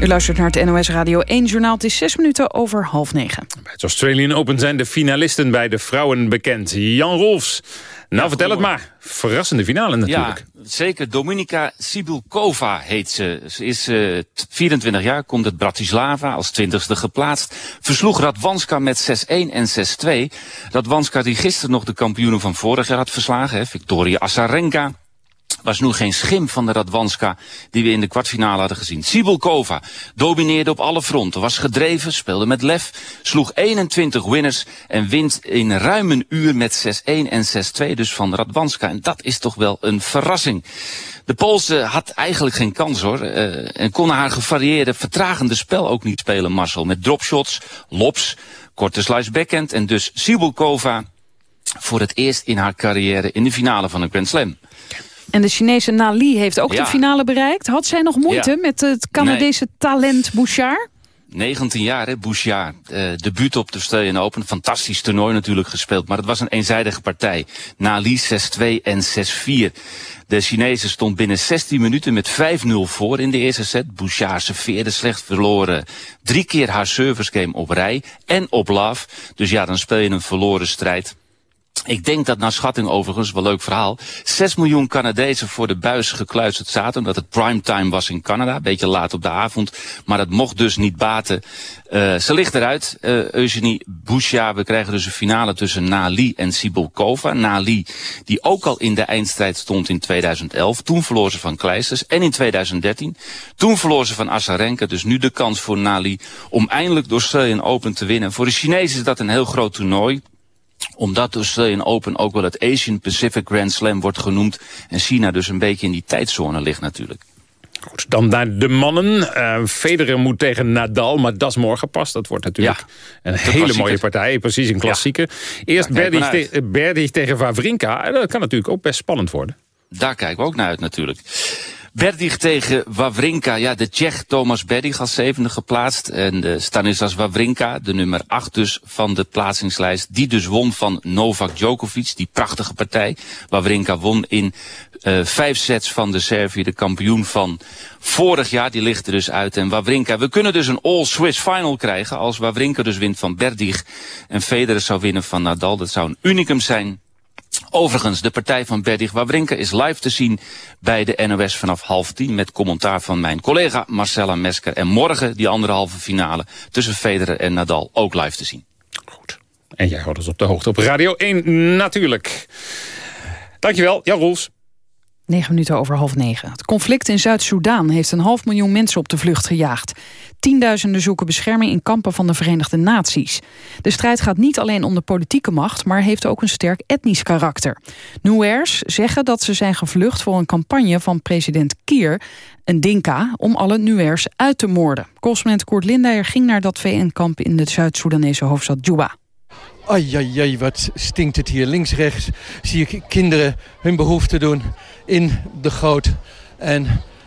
U luistert naar het NOS Radio 1 journaal. Het is zes minuten over half negen. Bij het Australian Open zijn de finalisten bij de vrouwen bekend. Jan Rolfs. Nou, vertel het maar. Verrassende finale natuurlijk. Ja, zeker. Dominika Sibulkova heet ze. Ze is uh, 24 jaar, komt uit Bratislava, als twintigste geplaatst. Versloeg Radwanska met 6-1 en 6-2. Radwanska die gisteren nog de kampioenen van vorig jaar had verslagen. Hè, Victoria Azarenka was nu geen schim van de Radwanska die we in de kwartfinale hadden gezien. Sibulkova domineerde op alle fronten, was gedreven, speelde met lef, sloeg 21 winners en wint in ruim een uur met 6-1 en 6-2 dus van Radwanska. En dat is toch wel een verrassing. De Poolse had eigenlijk geen kans hoor. Uh, en kon haar gevarieerde, vertragende spel ook niet spelen, Marcel. Met dropshots, lops, korte slice backhand en dus Sibulkova voor het eerst in haar carrière in de finale van een Grand Slam. En de Chinese Nali heeft ook de finale bereikt. Had zij nog moeite met het Canadese talent Bouchard? 19 jaar, hè, Bouchard. Uh, debuut op de Australian Open. Fantastisch toernooi natuurlijk gespeeld. Maar het was een eenzijdige partij. Nali 6-2 en 6-4. De Chinezen stond binnen 16 minuten met 5-0 voor in de eerste set. Bouchard serveerde slecht verloren. Drie keer haar service game op rij en op love. Dus ja, dan speel je een verloren strijd. Ik denk dat naar schatting overigens, wel leuk verhaal, 6 miljoen Canadezen voor de buis gekluisterd zaten, omdat het primetime was in Canada, een beetje laat op de avond, maar dat mocht dus niet baten. Uh, ze ligt eruit, uh, Eugenie Bouchard, we krijgen dus een finale tussen Nali en Sibulkova. Nali, die ook al in de eindstrijd stond in 2011, toen verloor ze van Kleisters, en in 2013, toen verloor ze van Asarenka, dus nu de kans voor Nali om eindelijk door Australian Open te winnen. Voor de Chinezen is dat een heel groot toernooi omdat de Australian Open ook wel het Asian Pacific Grand Slam wordt genoemd. En China dus een beetje in die tijdzone ligt natuurlijk. Goed, dan naar de mannen. Uh, Federer moet tegen Nadal, maar dat is morgen pas. Dat wordt natuurlijk een hele mooie partij. Precies, een klassieker. Eerst Berdych, tegen Wawrinka. Dat kan natuurlijk ook best spannend worden. Daar kijken we ook naar uit natuurlijk. Berdych tegen Wawrinka. Ja, de Tsjech Thomas Berdych als zevende geplaatst. En de Stanislas Wawrinka, de nummer acht dus van de plaatsingslijst. Die dus won van Novak Djokovic, die prachtige partij. Wawrinka won in uh, vijf sets van de Servië, de kampioen van vorig jaar. Die ligt er dus uit. En Wawrinka, we kunnen dus een all-Swiss final krijgen. Als Wawrinka dus wint van Berdych en Federer zou winnen van Nadal. Dat zou een unicum zijn Overigens, de partij van Berdych Wawrinka is live te zien bij de NOS vanaf half tien... met commentaar van mijn collega Marcella Mesker. En morgen die anderhalve finale tussen Federer en Nadal ook live te zien. Goed. En jij houdt ons op de hoogte op Radio 1 natuurlijk. Dankjewel, Jan Roels. 9 minuten over half negen. Het conflict in Zuid-Soedan heeft een half miljoen mensen op de vlucht gejaagd. Tienduizenden zoeken bescherming in kampen van de Verenigde Naties. De strijd gaat niet alleen om de politieke macht... maar heeft ook een sterk etnisch karakter. Nuers zeggen dat ze zijn gevlucht voor een campagne van president Kier... een Dinka, om alle Nuers uit te moorden. Correspondent Koert Lindeyer ging naar dat VN-kamp... in de Zuid-Soedanese hoofdstad Juba. Ai, ai, ai, wat stinkt het hier. Links, rechts zie ik kinderen hun behoefte doen in de goot. En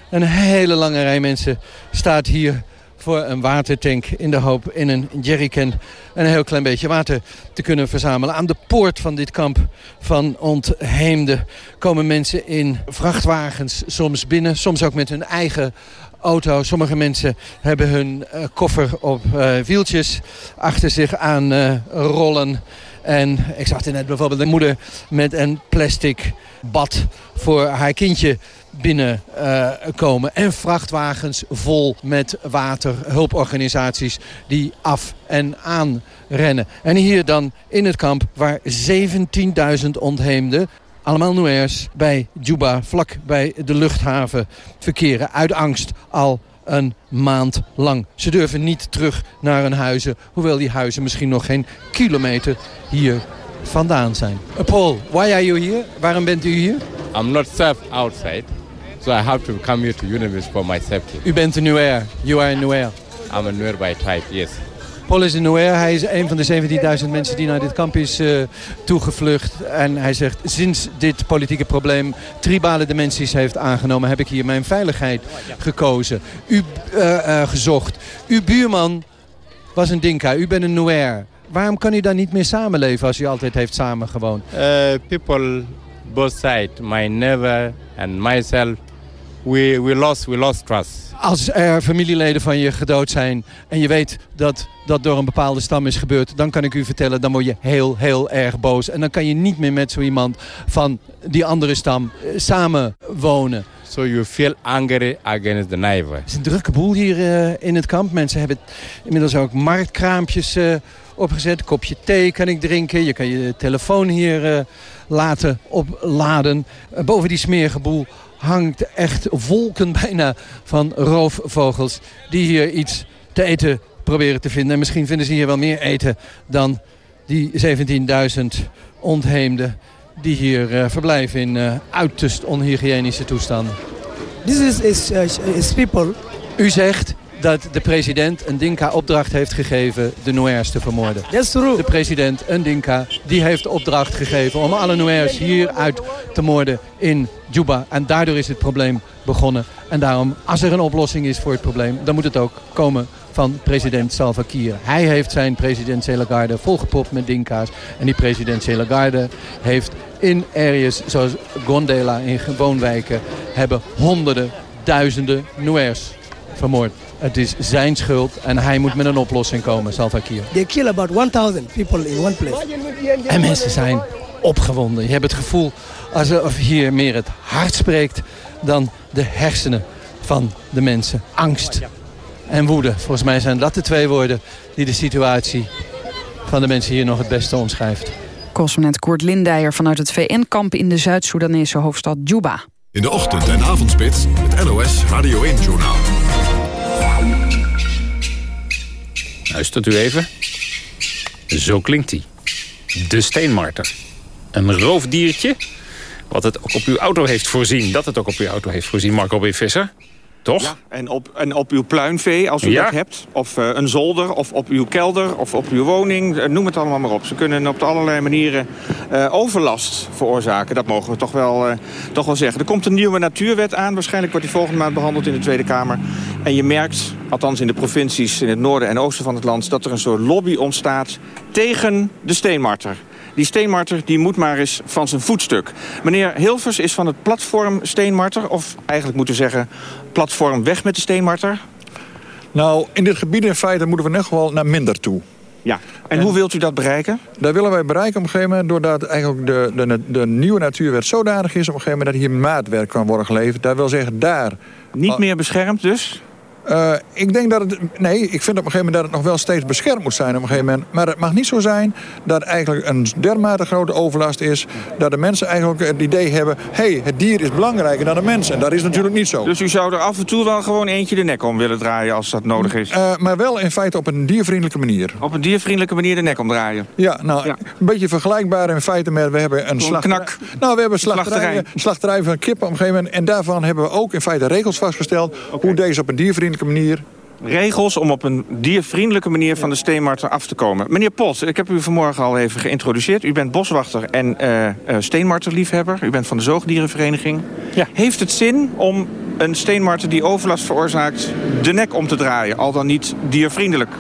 een hele lange rij mensen staat hier voor een watertank in de hoop in een jerrycan een heel klein beetje water te kunnen verzamelen. Aan de poort van dit kamp van ontheemden komen mensen in vrachtwagens soms binnen. Soms ook met hun eigen auto. Sommige mensen hebben hun uh, koffer op uh, wieltjes achter zich aan uh, rollen. En ik zag er net bijvoorbeeld een moeder met een plastic bad voor haar kindje binnenkomen. en vrachtwagens vol met water, hulporganisaties die af en aan rennen. En hier dan in het kamp waar 17.000 ontheemden allemaal Nuers bij Juba, vlak bij de luchthaven, verkeren. Uit angst al een maand lang. Ze durven niet terug naar hun huizen. Hoewel die huizen misschien nog geen kilometer hier vandaan zijn. Uh, Paul, why are you here? Waarom bent u hier? I'm not safe outside. So I have to come here to Univis for my safety. U bent een Nuer. You are a Nuer. I'm a Nuer by tribe, yes. Paul is een Nuer. Hij is een van de 17.000 mensen die naar dit kamp is uh, toegevlucht. En hij zegt, sinds dit politieke probleem tribale dimensies heeft aangenomen... heb ik hier mijn veiligheid gekozen. U uh, uh, gezocht. Uw buurman was een Dinka. U bent een Nuer. Waarom kan u dan niet meer samenleven als u altijd heeft samengewoond? people, both sides, my neighbor and myself, we, we, lost, we lost trust als er familieleden van je gedood zijn en je weet dat dat door een bepaalde stam is gebeurd... dan kan ik u vertellen, dan word je heel, heel erg boos. En dan kan je niet meer met zo iemand van die andere stam uh, samen wonen. So you feel angry against the neighbor. Het is een drukke boel hier uh, in het kamp. Mensen hebben inmiddels ook marktkraampjes uh, opgezet. Kopje thee kan ik drinken. Je kan je telefoon hier laten opladen. boven die smerige boel hangt echt wolken bijna van roofvogels die hier iets te eten proberen te vinden. En misschien vinden ze hier wel meer eten dan die 17.000 ontheemden die hier uh, verblijven in uiterst onhygiënische toestanden. This is, is, is people. U zegt dat de president een Dinka opdracht heeft gegeven de Nuers te vermoorden. That's true. De president, een Dinka, die heeft opdracht gegeven om alle Nuers hier uit te moorden in Juba. En daardoor is het probleem begonnen. En daarom, als er een oplossing is voor het probleem, dan moet het ook komen van president Salva Kiir. Hij heeft zijn president Selagarde volgepropt met Dinka's. En die president Selagarde heeft in areas zoals Gondela in woonwijken... hebben honderden, duizenden Nuers vermoord. Het is zijn schuld en hij moet met een oplossing komen, Salva Kiir. They kill about 1000 people in one place. En mensen zijn opgewonden. Je hebt het gevoel alsof hier meer het hart spreekt dan de hersenen van de mensen. Angst en woede. Volgens mij zijn dat de twee woorden die de situatie van de mensen hier nog het beste omschrijft. Correspondent Koert Lindijer vanuit het VN-kamp in de Zuid-Soedanese hoofdstad Juba. In de ochtend- en avondspits het NOS Radio 1-journaal. Luistert u even. Zo klinkt hij. De steenmarter. Een roofdiertje wat het ook op uw auto heeft voorzien. Dat het ook op uw auto heeft voorzien, Marco B. Visser. Toch? Ja, en op, en op uw pluimvee, als u Ja. dat hebt. Of eh, een zolder, of op uw kelder, of op uw woning. eh, noem het allemaal maar op. Ze kunnen op allerlei manieren eh, overlast veroorzaken. Dat mogen we toch wel, toch wel zeggen. Er komt een nieuwe natuurwet aan. Waarschijnlijk wordt die volgende maand behandeld in de Tweede Kamer. En je merkt, althans in de provincies in het noorden en oosten van het land... dat er een soort lobby ontstaat tegen de steenmarter. Die steenmarter die moet maar eens van zijn voetstuk. Meneer Hilvers is van het platform Steenmarter... of eigenlijk moeten we zeggen platform Weg met de Steenmarter. Nou, in dit gebied in feite moeten we net wel naar minder toe. Ja, en, hoe wilt u dat bereiken? Dat willen wij bereiken op een gegeven moment... doordat eigenlijk de, de, de nieuwe natuurwet zodanig is... op een gegeven moment dat hier maatwerk kan worden geleverd. Dat wil zeggen, daar... Niet meer beschermd dus? Uh, ik denk dat het... Nee, ik vind op een gegeven moment dat het nog wel steeds beschermd moet zijn op een gegeven moment. Maar het mag niet zo zijn dat eigenlijk een dermate grote overlast is... dat de mensen eigenlijk het idee hebben... hé, hey, het dier is belangrijker dan de mens. En dat is natuurlijk niet zo. Dus u zou er af en toe wel gewoon eentje de nek om willen draaien als dat nodig is? Uh, maar wel in feite op een diervriendelijke manier. Op een diervriendelijke manier de nek omdraaien? Ja, nou, ja. een beetje vergelijkbaar in feite met... we hebben een slachterij... Nou, we hebben slachterij, slachterij van kippen op een gegeven moment. En daarvan hebben we ook in feite regels vastgesteld... Okay. hoe deze op een diervriendelijke manier regels om op een diervriendelijke manier van de steenmarter af te komen. Meneer Pot, ik heb u vanmorgen al even geïntroduceerd. U bent boswachter en uh, uh, steenmarterliefhebber. U bent van de zoogdierenvereniging. Ja. Heeft het zin om een steenmarter die overlast veroorzaakt... de nek om te draaien, al dan niet diervriendelijk?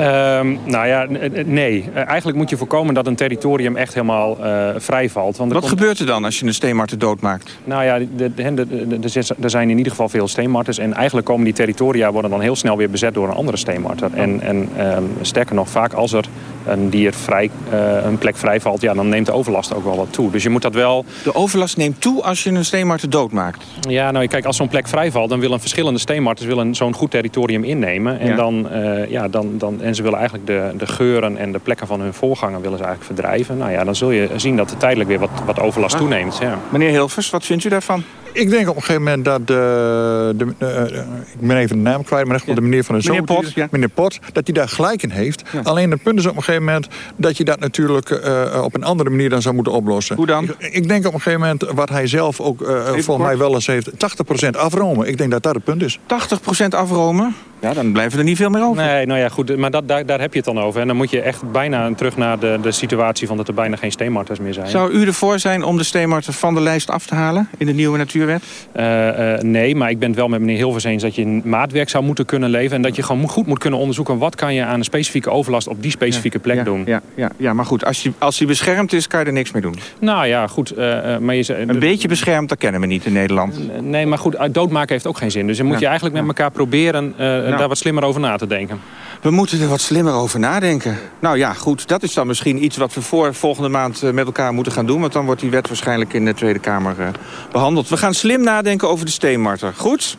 Um, nou ja, nee. Eigenlijk moet je voorkomen dat een territorium echt helemaal uh, vrij valt. Want Wat gebeurt er dan als je een steenmarter doodmaakt? Nou ja, er zijn in ieder geval veel steenmarters. En eigenlijk komen die territoria worden dan heel snel weer bezet door een andere steenmarter. En, en um, sterker nog, vaak als er een dier vrij, uh, een plek vrij valt... Ja, dan neemt de overlast ook wel wat toe. Dus je moet dat wel... De overlast neemt toe als je een steenmarter doodmaakt? Ja, nou kijk, als zo'n plek vrij valt... dan willen verschillende steenmarters zo'n goed territorium innemen. En, ja. Dan, uh, ja, dan, dan, en ze willen eigenlijk de, de geuren en de plekken van hun voorganger willen ze eigenlijk verdrijven. Nou ja, dan zul je zien dat er tijdelijk weer wat, wat overlast ah. toeneemt. Ja. Meneer Hilvers, wat vindt u daarvan? Ik denk op een gegeven moment dat de, de, de ik ben even de naam kwijt, maar echt wel de meneer van de meneer Pot, ja. meneer Pot, dat hij daar gelijk in heeft. Ja. Alleen het punt is op een gegeven moment dat je dat natuurlijk uh, op een andere manier dan zou moeten oplossen. Hoe dan? Ik, ik denk op een gegeven moment wat hij zelf ook uh, volgens kort. mij wel eens heeft, 80% afromen. Ik denk dat dat het punt is. 80% afromen? Ja, dan blijven er niet veel meer over. Nee, nou ja, goed, maar dat, daar, daar heb je het dan over. En dan moet je echt bijna terug naar de, de situatie van dat er bijna geen steenmarters meer zijn. Zou u ervoor zijn om de steenmarter van de lijst af te halen in de nieuwe natuurwet? Uh, uh, nee, maar ik ben het wel met meneer Hilvers eens dat je maatwerk zou moeten kunnen leveren. En dat je gewoon goed moet kunnen onderzoeken wat kan je aan een specifieke overlast op die specifieke ja, plek ja, doen. Ja, ja, ja, maar goed, als, je, als die beschermd is, kan je er niks mee doen. Nou ja, goed. Uh, maar je, een beetje beschermd, dat kennen we niet in Nederland. Nee, maar goed, doodmaken heeft ook geen zin. Dus dan moet je eigenlijk met elkaar proberen nou. daar wat slimmer over na te denken. We moeten er wat slimmer over nadenken. Nou ja, goed, dat is dan misschien iets wat we voor volgende maand met elkaar moeten gaan doen. Want dan wordt die wet waarschijnlijk in de Tweede Kamer uh, behandeld. We gaan slim nadenken over de steenmarter. Goed?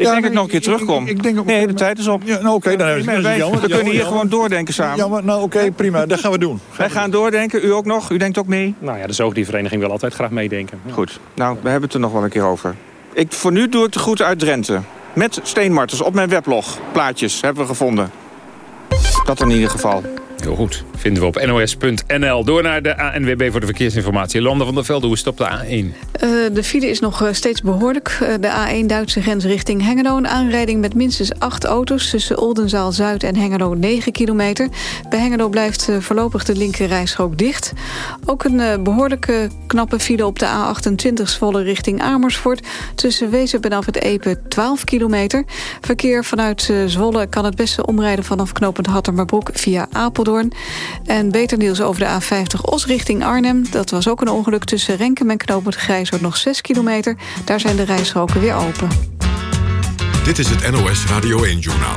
Ik ja, denk dat ik nog een keer terugkom. Ik, ik denk nee, de tijd is op. Ja, nou, oké, okay, dan is het wij, jammer. We kunnen hier jammer. gewoon doordenken samen. Ja, maar, nou oké, okay, prima. Dat gaan we doen. Gaan wij we gaan doen. doordenken. U ook nog? U denkt ook mee? Nou ja, de zoogdiervereniging wil altijd graag meedenken. Ja. Goed. Nou, we hebben het er nog wel een keer over. Ik, voor nu doe ik de groeten uit Drenthe. Met steenmarters op mijn weblog. Plaatjes hebben we gevonden. Dat in ieder geval. Heel goed. Vinden we op nos.nl. Door naar de ANWB voor de verkeersinformatie. Landen van der Velde, hoe stopt de A1? Uh, de file is nog steeds behoorlijk. Uh, de A1 Duitse grens richting Hengelo. Een aanrijding met minstens acht auto's... tussen Oldenzaal-Zuid en Hengelo 9 kilometer. Bij Hengelo blijft voorlopig de linkerrijstrook dicht. Ook een behoorlijke knappe file op de A28 Zwolle richting Amersfoort. Tussen Wezen en af het Epe 12 kilometer. Verkeer vanuit Zwolle kan het beste omrijden... vanaf knooppunt Hattermerbroek via Apeldoorn. En beter nieuws over de A50 Os richting Arnhem. Dat was ook een ongeluk tussen Renkum en Knoopend Grijshoort nog 6 kilometer. Daar zijn de rijstroken weer open. Dit is het NOS Radio 1-journaal.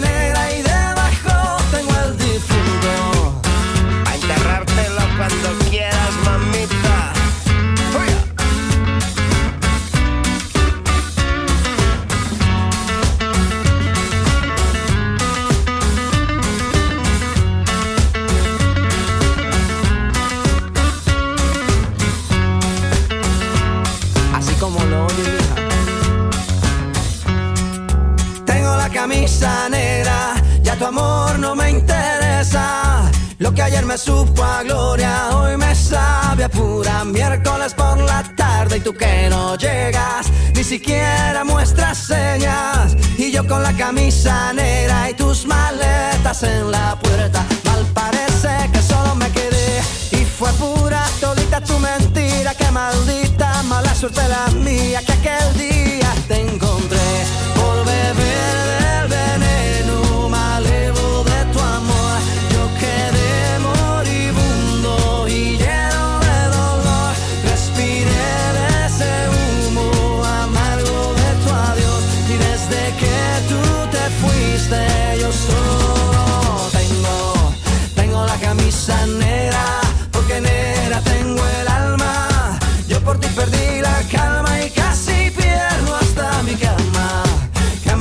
camisa negra y tus maletas en la puerta, mal parece que solo me quedé. Y fue pura todita tu mentira, que maldita mala suerte la mía que aquel día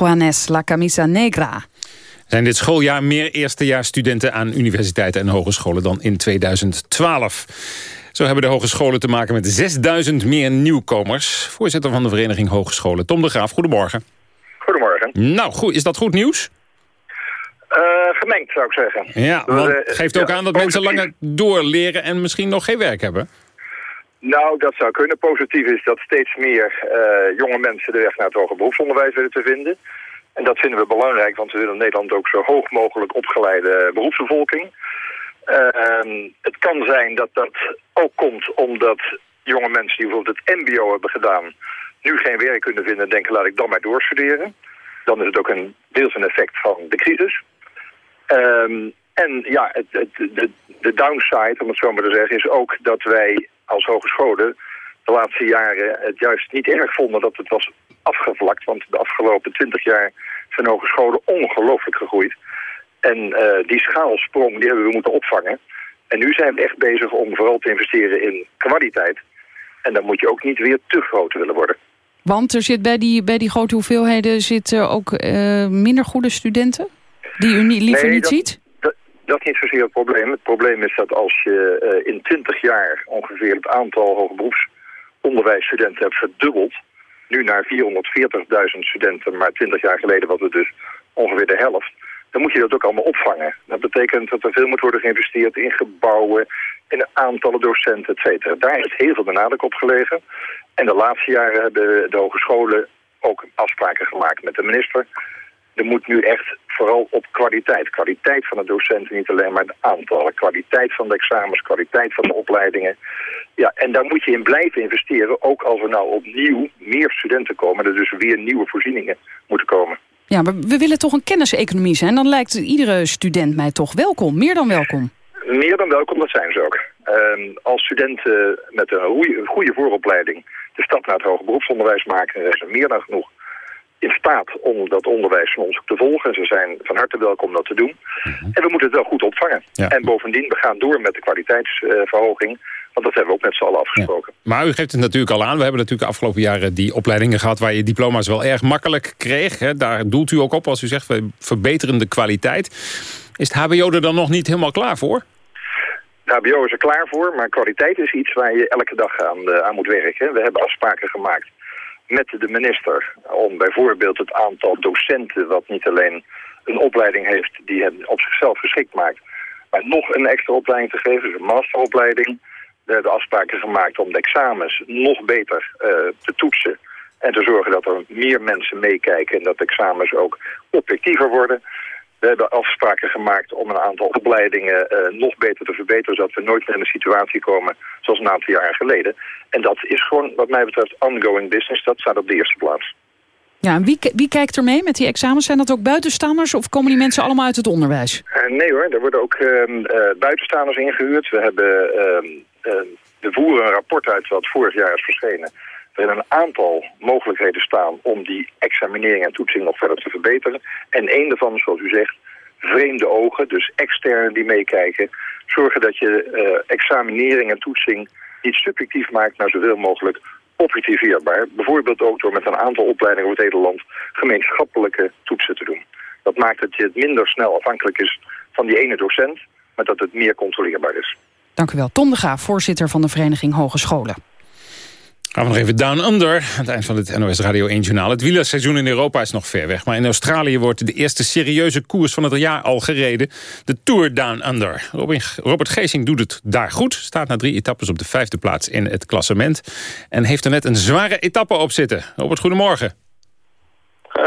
Juanes La Camisa Negra. Zijn dit schooljaar meer eerstejaarsstudenten aan universiteiten en hogescholen dan in 2012? Zo hebben de hogescholen te maken met 6000 meer nieuwkomers. Voorzitter van de Vereniging Hogescholen, Tom de Graaf, goedemorgen. Goedemorgen. Nou, goed, is dat goed nieuws? Eh, gemengd zou ik zeggen. Ja, want het geeft ook ja, aan dat positief. mensen langer doorleren en misschien nog geen werk hebben. Nou, dat zou kunnen. Positief is dat steeds meer eh, jonge mensen de weg naar het hoger beroepsonderwijs willen te vinden. En dat vinden we belangrijk, want we willen Nederland ook zo hoog mogelijk opgeleide beroepsbevolking. Ehm, het kan zijn dat dat ook komt omdat jonge mensen die bijvoorbeeld het mbo hebben gedaan... nu geen werk kunnen vinden en denken laat ik dan maar doorstuderen. Dan is het ook een deels een effect van de crisis. Ehm, en ja, het, het, de, de downside, om het zo maar te zeggen, is ook dat wij als hogescholen de laatste jaren het juist niet erg vonden dat het was afgevlakt. Want de afgelopen twintig jaar zijn hogescholen ongelooflijk gegroeid. En eh, die schaalsprong die hebben we moeten opvangen. En nu zijn we echt bezig om vooral te investeren in kwaliteit. En dan moet je ook niet weer te groot willen worden. Want er zit bij die, bij die grote hoeveelheden zitten ook eh, minder goede studenten? Die u niet, liever Nee, niet dat- ziet? Dat, is niet zozeer het probleem. Het probleem is dat als je eh, in 20 jaar ongeveer het aantal hoger beroepsonderwijsstudenten hebt verdubbeld, nu naar 440.000 studenten, maar 20 jaar geleden was het dus ongeveer de helft, dan moet je dat ook allemaal opvangen. Dat betekent dat er veel moet worden geïnvesteerd in gebouwen, in aantallen docenten, et cetera. Daar heeft heel veel de nadruk op gelegen. En de laatste jaren hebben de hogescholen ook afspraken gemaakt met de minister. Er moet nu echt vooral op kwaliteit. Kwaliteit van de docenten, niet alleen maar de aantallen. Kwaliteit van de examens, kwaliteit van de opleidingen. Ja, en daar moet je in blijven investeren. Ook als er nou opnieuw meer studenten komen. Er dus weer nieuwe voorzieningen moeten komen. Ja, maar we willen toch een kenniseconomie zijn? Dan lijkt iedere student mij toch welkom, meer dan welkom. Meer dan welkom, dat zijn ze ook. Ehm, als studenten met een goede, vooropleiding de stap naar het hoger beroepsonderwijs maken, is er meer dan genoeg in staat om dat onderwijs van ons ook te volgen. Ze zijn van harte welkom om dat te doen. En we moeten het wel goed opvangen. En bovendien, we gaan door met de kwaliteitsverhoging. Want dat hebben we ook met z'n allen afgesproken. Maar u geeft het natuurlijk al aan. We hebben natuurlijk de afgelopen jaren die opleidingen gehad... waar je diploma's wel erg makkelijk kreeg. Hè. Daar doelt u ook op als u zegt, we verbeteren de kwaliteit. Is het hbo er dan nog niet helemaal klaar voor? HBO is er klaar voor, maar kwaliteit is iets waar je elke dag aan, eh, aan moet werken. We hebben afspraken gemaakt met de minister om bijvoorbeeld het aantal docenten... wat niet alleen een opleiding heeft die hen op zichzelf geschikt maakt... maar nog een extra opleiding te geven, dus een masteropleiding. We hebben afspraken gemaakt om de examens nog beter eh, te toetsen... en te zorgen dat er meer mensen meekijken en dat de examens ook objectiever worden... We hebben afspraken gemaakt om een aantal opleidingen eh, nog beter te verbeteren... zodat we nooit meer in een situatie komen zoals een aantal jaren geleden. En dat is gewoon, wat mij betreft, ongoing business. Dat staat op de eerste plaats. Ja, en wie, wie kijkt er mee met die examens? Zijn dat ook buitenstaanders of komen die mensen allemaal uit het onderwijs? Eh, nee hoor, er worden ook ehm, eh, buitenstaanders ingehuurd. We hebben, ehm, eh, we voeren een rapport uit wat vorig jaar is verschenen... waarin een aantal mogelijkheden staan om die examinering en toetsing nog verder te verbeteren. En één daarvan, zoals u zegt, vreemde ogen, dus externen die meekijken. Zorgen dat je uh, examinering en toetsing niet subjectief maakt, maar zoveel mogelijk objectiveerbaar. Bijvoorbeeld ook door met een aantal opleidingen over het hele land gemeenschappelijke toetsen te doen. Dat maakt dat je het minder snel afhankelijk is van die ene docent, maar dat het meer controleerbaar is. Dank u wel. Tom de Graaf, voorzitter van de Vereniging Hogescholen. Gaan we nog even down under. Aan het eind van het NOS Radio 1 journaal. Het wielerseizoen in Europa is nog ver weg. Maar in Australië wordt de eerste serieuze koers van het jaar al gereden. De Tour Down Under. Robin, Robert Geesing doet het daar goed. Staat na drie etappes op de vijfde plaats in het klassement. En heeft er net een zware etappe op zitten. Robert, goedemorgen. Uh,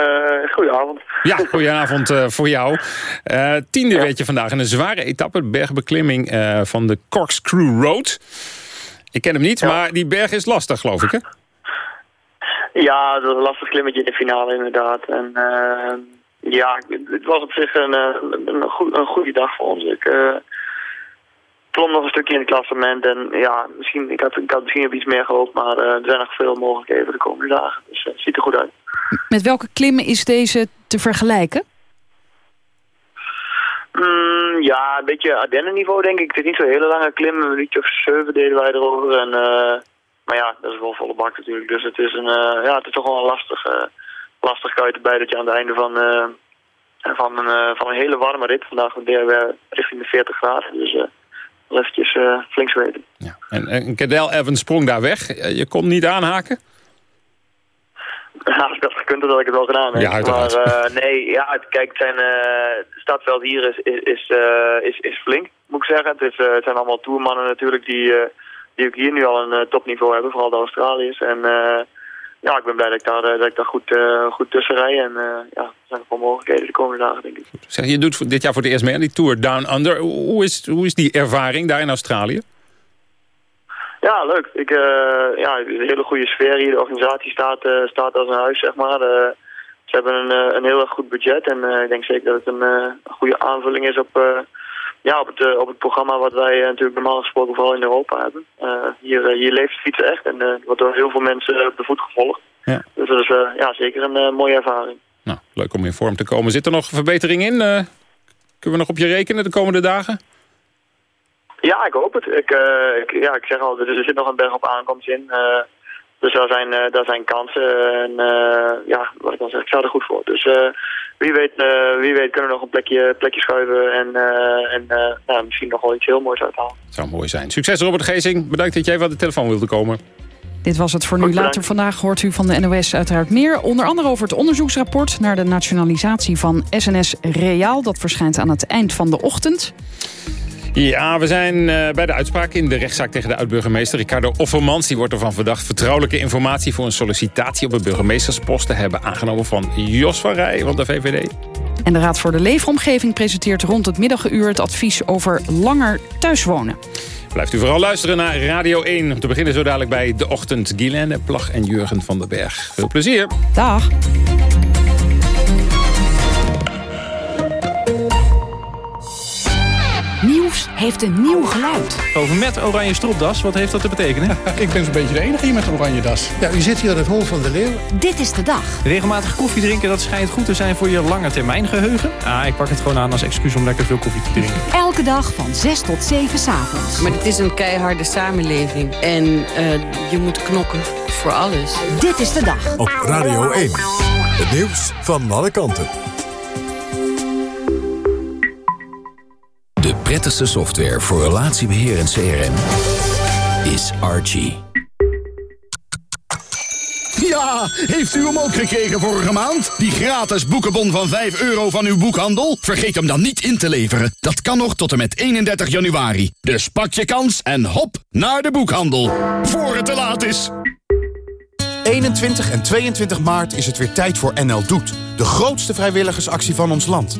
goedenavond. Ja, goedenavond uh, voor jou. Uh, tiende ja. weet je vandaag. een zware etappe, bergbeklimming van de Corkscrew Road. Ik ken hem niet, ja. maar die berg is lastig, geloof ik, hè? Ja, dat is een lastig klimmetje in de finale, inderdaad. En uh, ja, het was op zich een, een, een, goede, een goede dag voor ons. Ik uh, klom nog een stukje in het klassement. En ja, misschien, ik, had, ik had misschien op iets meer gehoopt, maar uh, er zijn nog veel mogelijkheden de komende dagen. Dus het ziet er goed uit. Met welke klimmen is deze te vergelijken? Mm, ja, een beetje Ardennen-niveau denk ik. Het is niet zo'n hele lange klim. Een minuutje of zeven deden wij erover. En, uh, maar ja, dat is wel volle bak natuurlijk. Dus het is, een, uh, ja, het is toch wel een lastig, uh, lastig kuit erbij dat je aan het einde van, van, een, van een hele warme rit... Vandaag deden we richting de 40 graden. Dus wel eventjes flink zweten. Ja. En, en Cadel Evans sprong daar weg. Je kon niet aanhaken? Ja, als ik dat gekund had, had ik het wel gedaan. Hè. Ja, maar uh, nee, ja, kijk, het zijn, uh, het stadveld hier is, is, is, uh, is, is flink, moet ik zeggen. Het, is, het zijn allemaal toermannen natuurlijk die, die ook hier nu al een topniveau hebben, vooral de Australiërs. En ja, ik ben blij dat ik daar, dat ik daar goed, goed tussen rij. En ja, er zijn nog wel mogelijkheden de komende dagen, denk ik. Zeg, je doet dit jaar voor het eerst mee aan die Tour Down Under. Hoe is, hoe is die ervaring daar in Australië? Ja, leuk. Ik, uh, ja, een hele goede sfeer hier. De organisatie staat, uh, staat als een huis, zeg maar. Uh, ze hebben een, een heel erg goed budget. En ik denk zeker dat het een goede aanvulling is op, ja, op, het, op het programma wat wij natuurlijk normaal gesproken vooral in Europa hebben. hier, hier leeft fietsen echt en wordt door heel veel mensen op de voet gevolgd. Ja. Dus dat is ja, zeker een mooie ervaring. Nou, leuk om in vorm te komen. Zit er nog verbetering in? kunnen we nog op je rekenen de komende dagen? Ja, ik hoop het. Ik, uh, ik, ja, ik zeg al, er zit nog een berg op aankomst in. Uh, dus daar zijn, uh, daar zijn kansen. En ja, wat ik al zeg, ik sta er goed voor. Dus wie, weet, wie weet kunnen we nog een plekje, plekje schuiven. En, en nou, misschien nog wel iets heel moois uithalen. Het zou mooi zijn. Succes Robert Gezing. Bedankt dat jij van de telefoon wilde komen. Dit was het voor nu. Later vandaag hoort u van de NOS uiteraard meer. Onder andere over het onderzoeksrapport naar de nationalisatie van SNS Reaal. Dat verschijnt aan het eind van de ochtend. Ja, we zijn uh, bij de uitspraak in de rechtszaak tegen de oud-burgemeester Ricardo Offermans. Die wordt ervan verdacht vertrouwelijke informatie voor een sollicitatie op een burgemeesterspost te hebben aangenomen van Jos van Rij van de VVD. En de Raad voor de Leefomgeving presenteert rond het middaguur het advies over langer thuiswonen. Blijft u vooral luisteren naar Radio 1. Om te beginnen zo dadelijk bij De Ochtend. Guylaine Plag en Jurgen van den Berg. Veel plezier. Dag. Heeft een nieuw geluid. Over met oranje stropdas, wat heeft dat te betekenen? Ik ben zo'n beetje de enige hier met een oranje das. Ja, u zit hier aan het hol van de leeuw. Dit is de dag. Regelmatig koffie drinken, dat schijnt goed te zijn voor je lange termijn geheugen. Ah, ik pak het gewoon aan als excuus om lekker veel koffie te drinken. Elke dag van 6 tot 7 s'avonds. Maar het is een keiharde samenleving. En uh, je moet knokken voor alles. Dit is de dag. Op Radio 1. Het nieuws van alle kanten. Prettigste software voor relatiebeheer en CRM is Archie. Ja, heeft u hem ook gekregen vorige maand? Die gratis boekenbon van 5 euro van uw boekhandel? Vergeet hem dan niet in te leveren. Dat kan nog tot en met 31 januari. Dus pak je kans en hop naar de boekhandel. Voor het te laat is. 21 en 22 maart is het weer tijd voor NL Doet. De grootste vrijwilligersactie van ons land.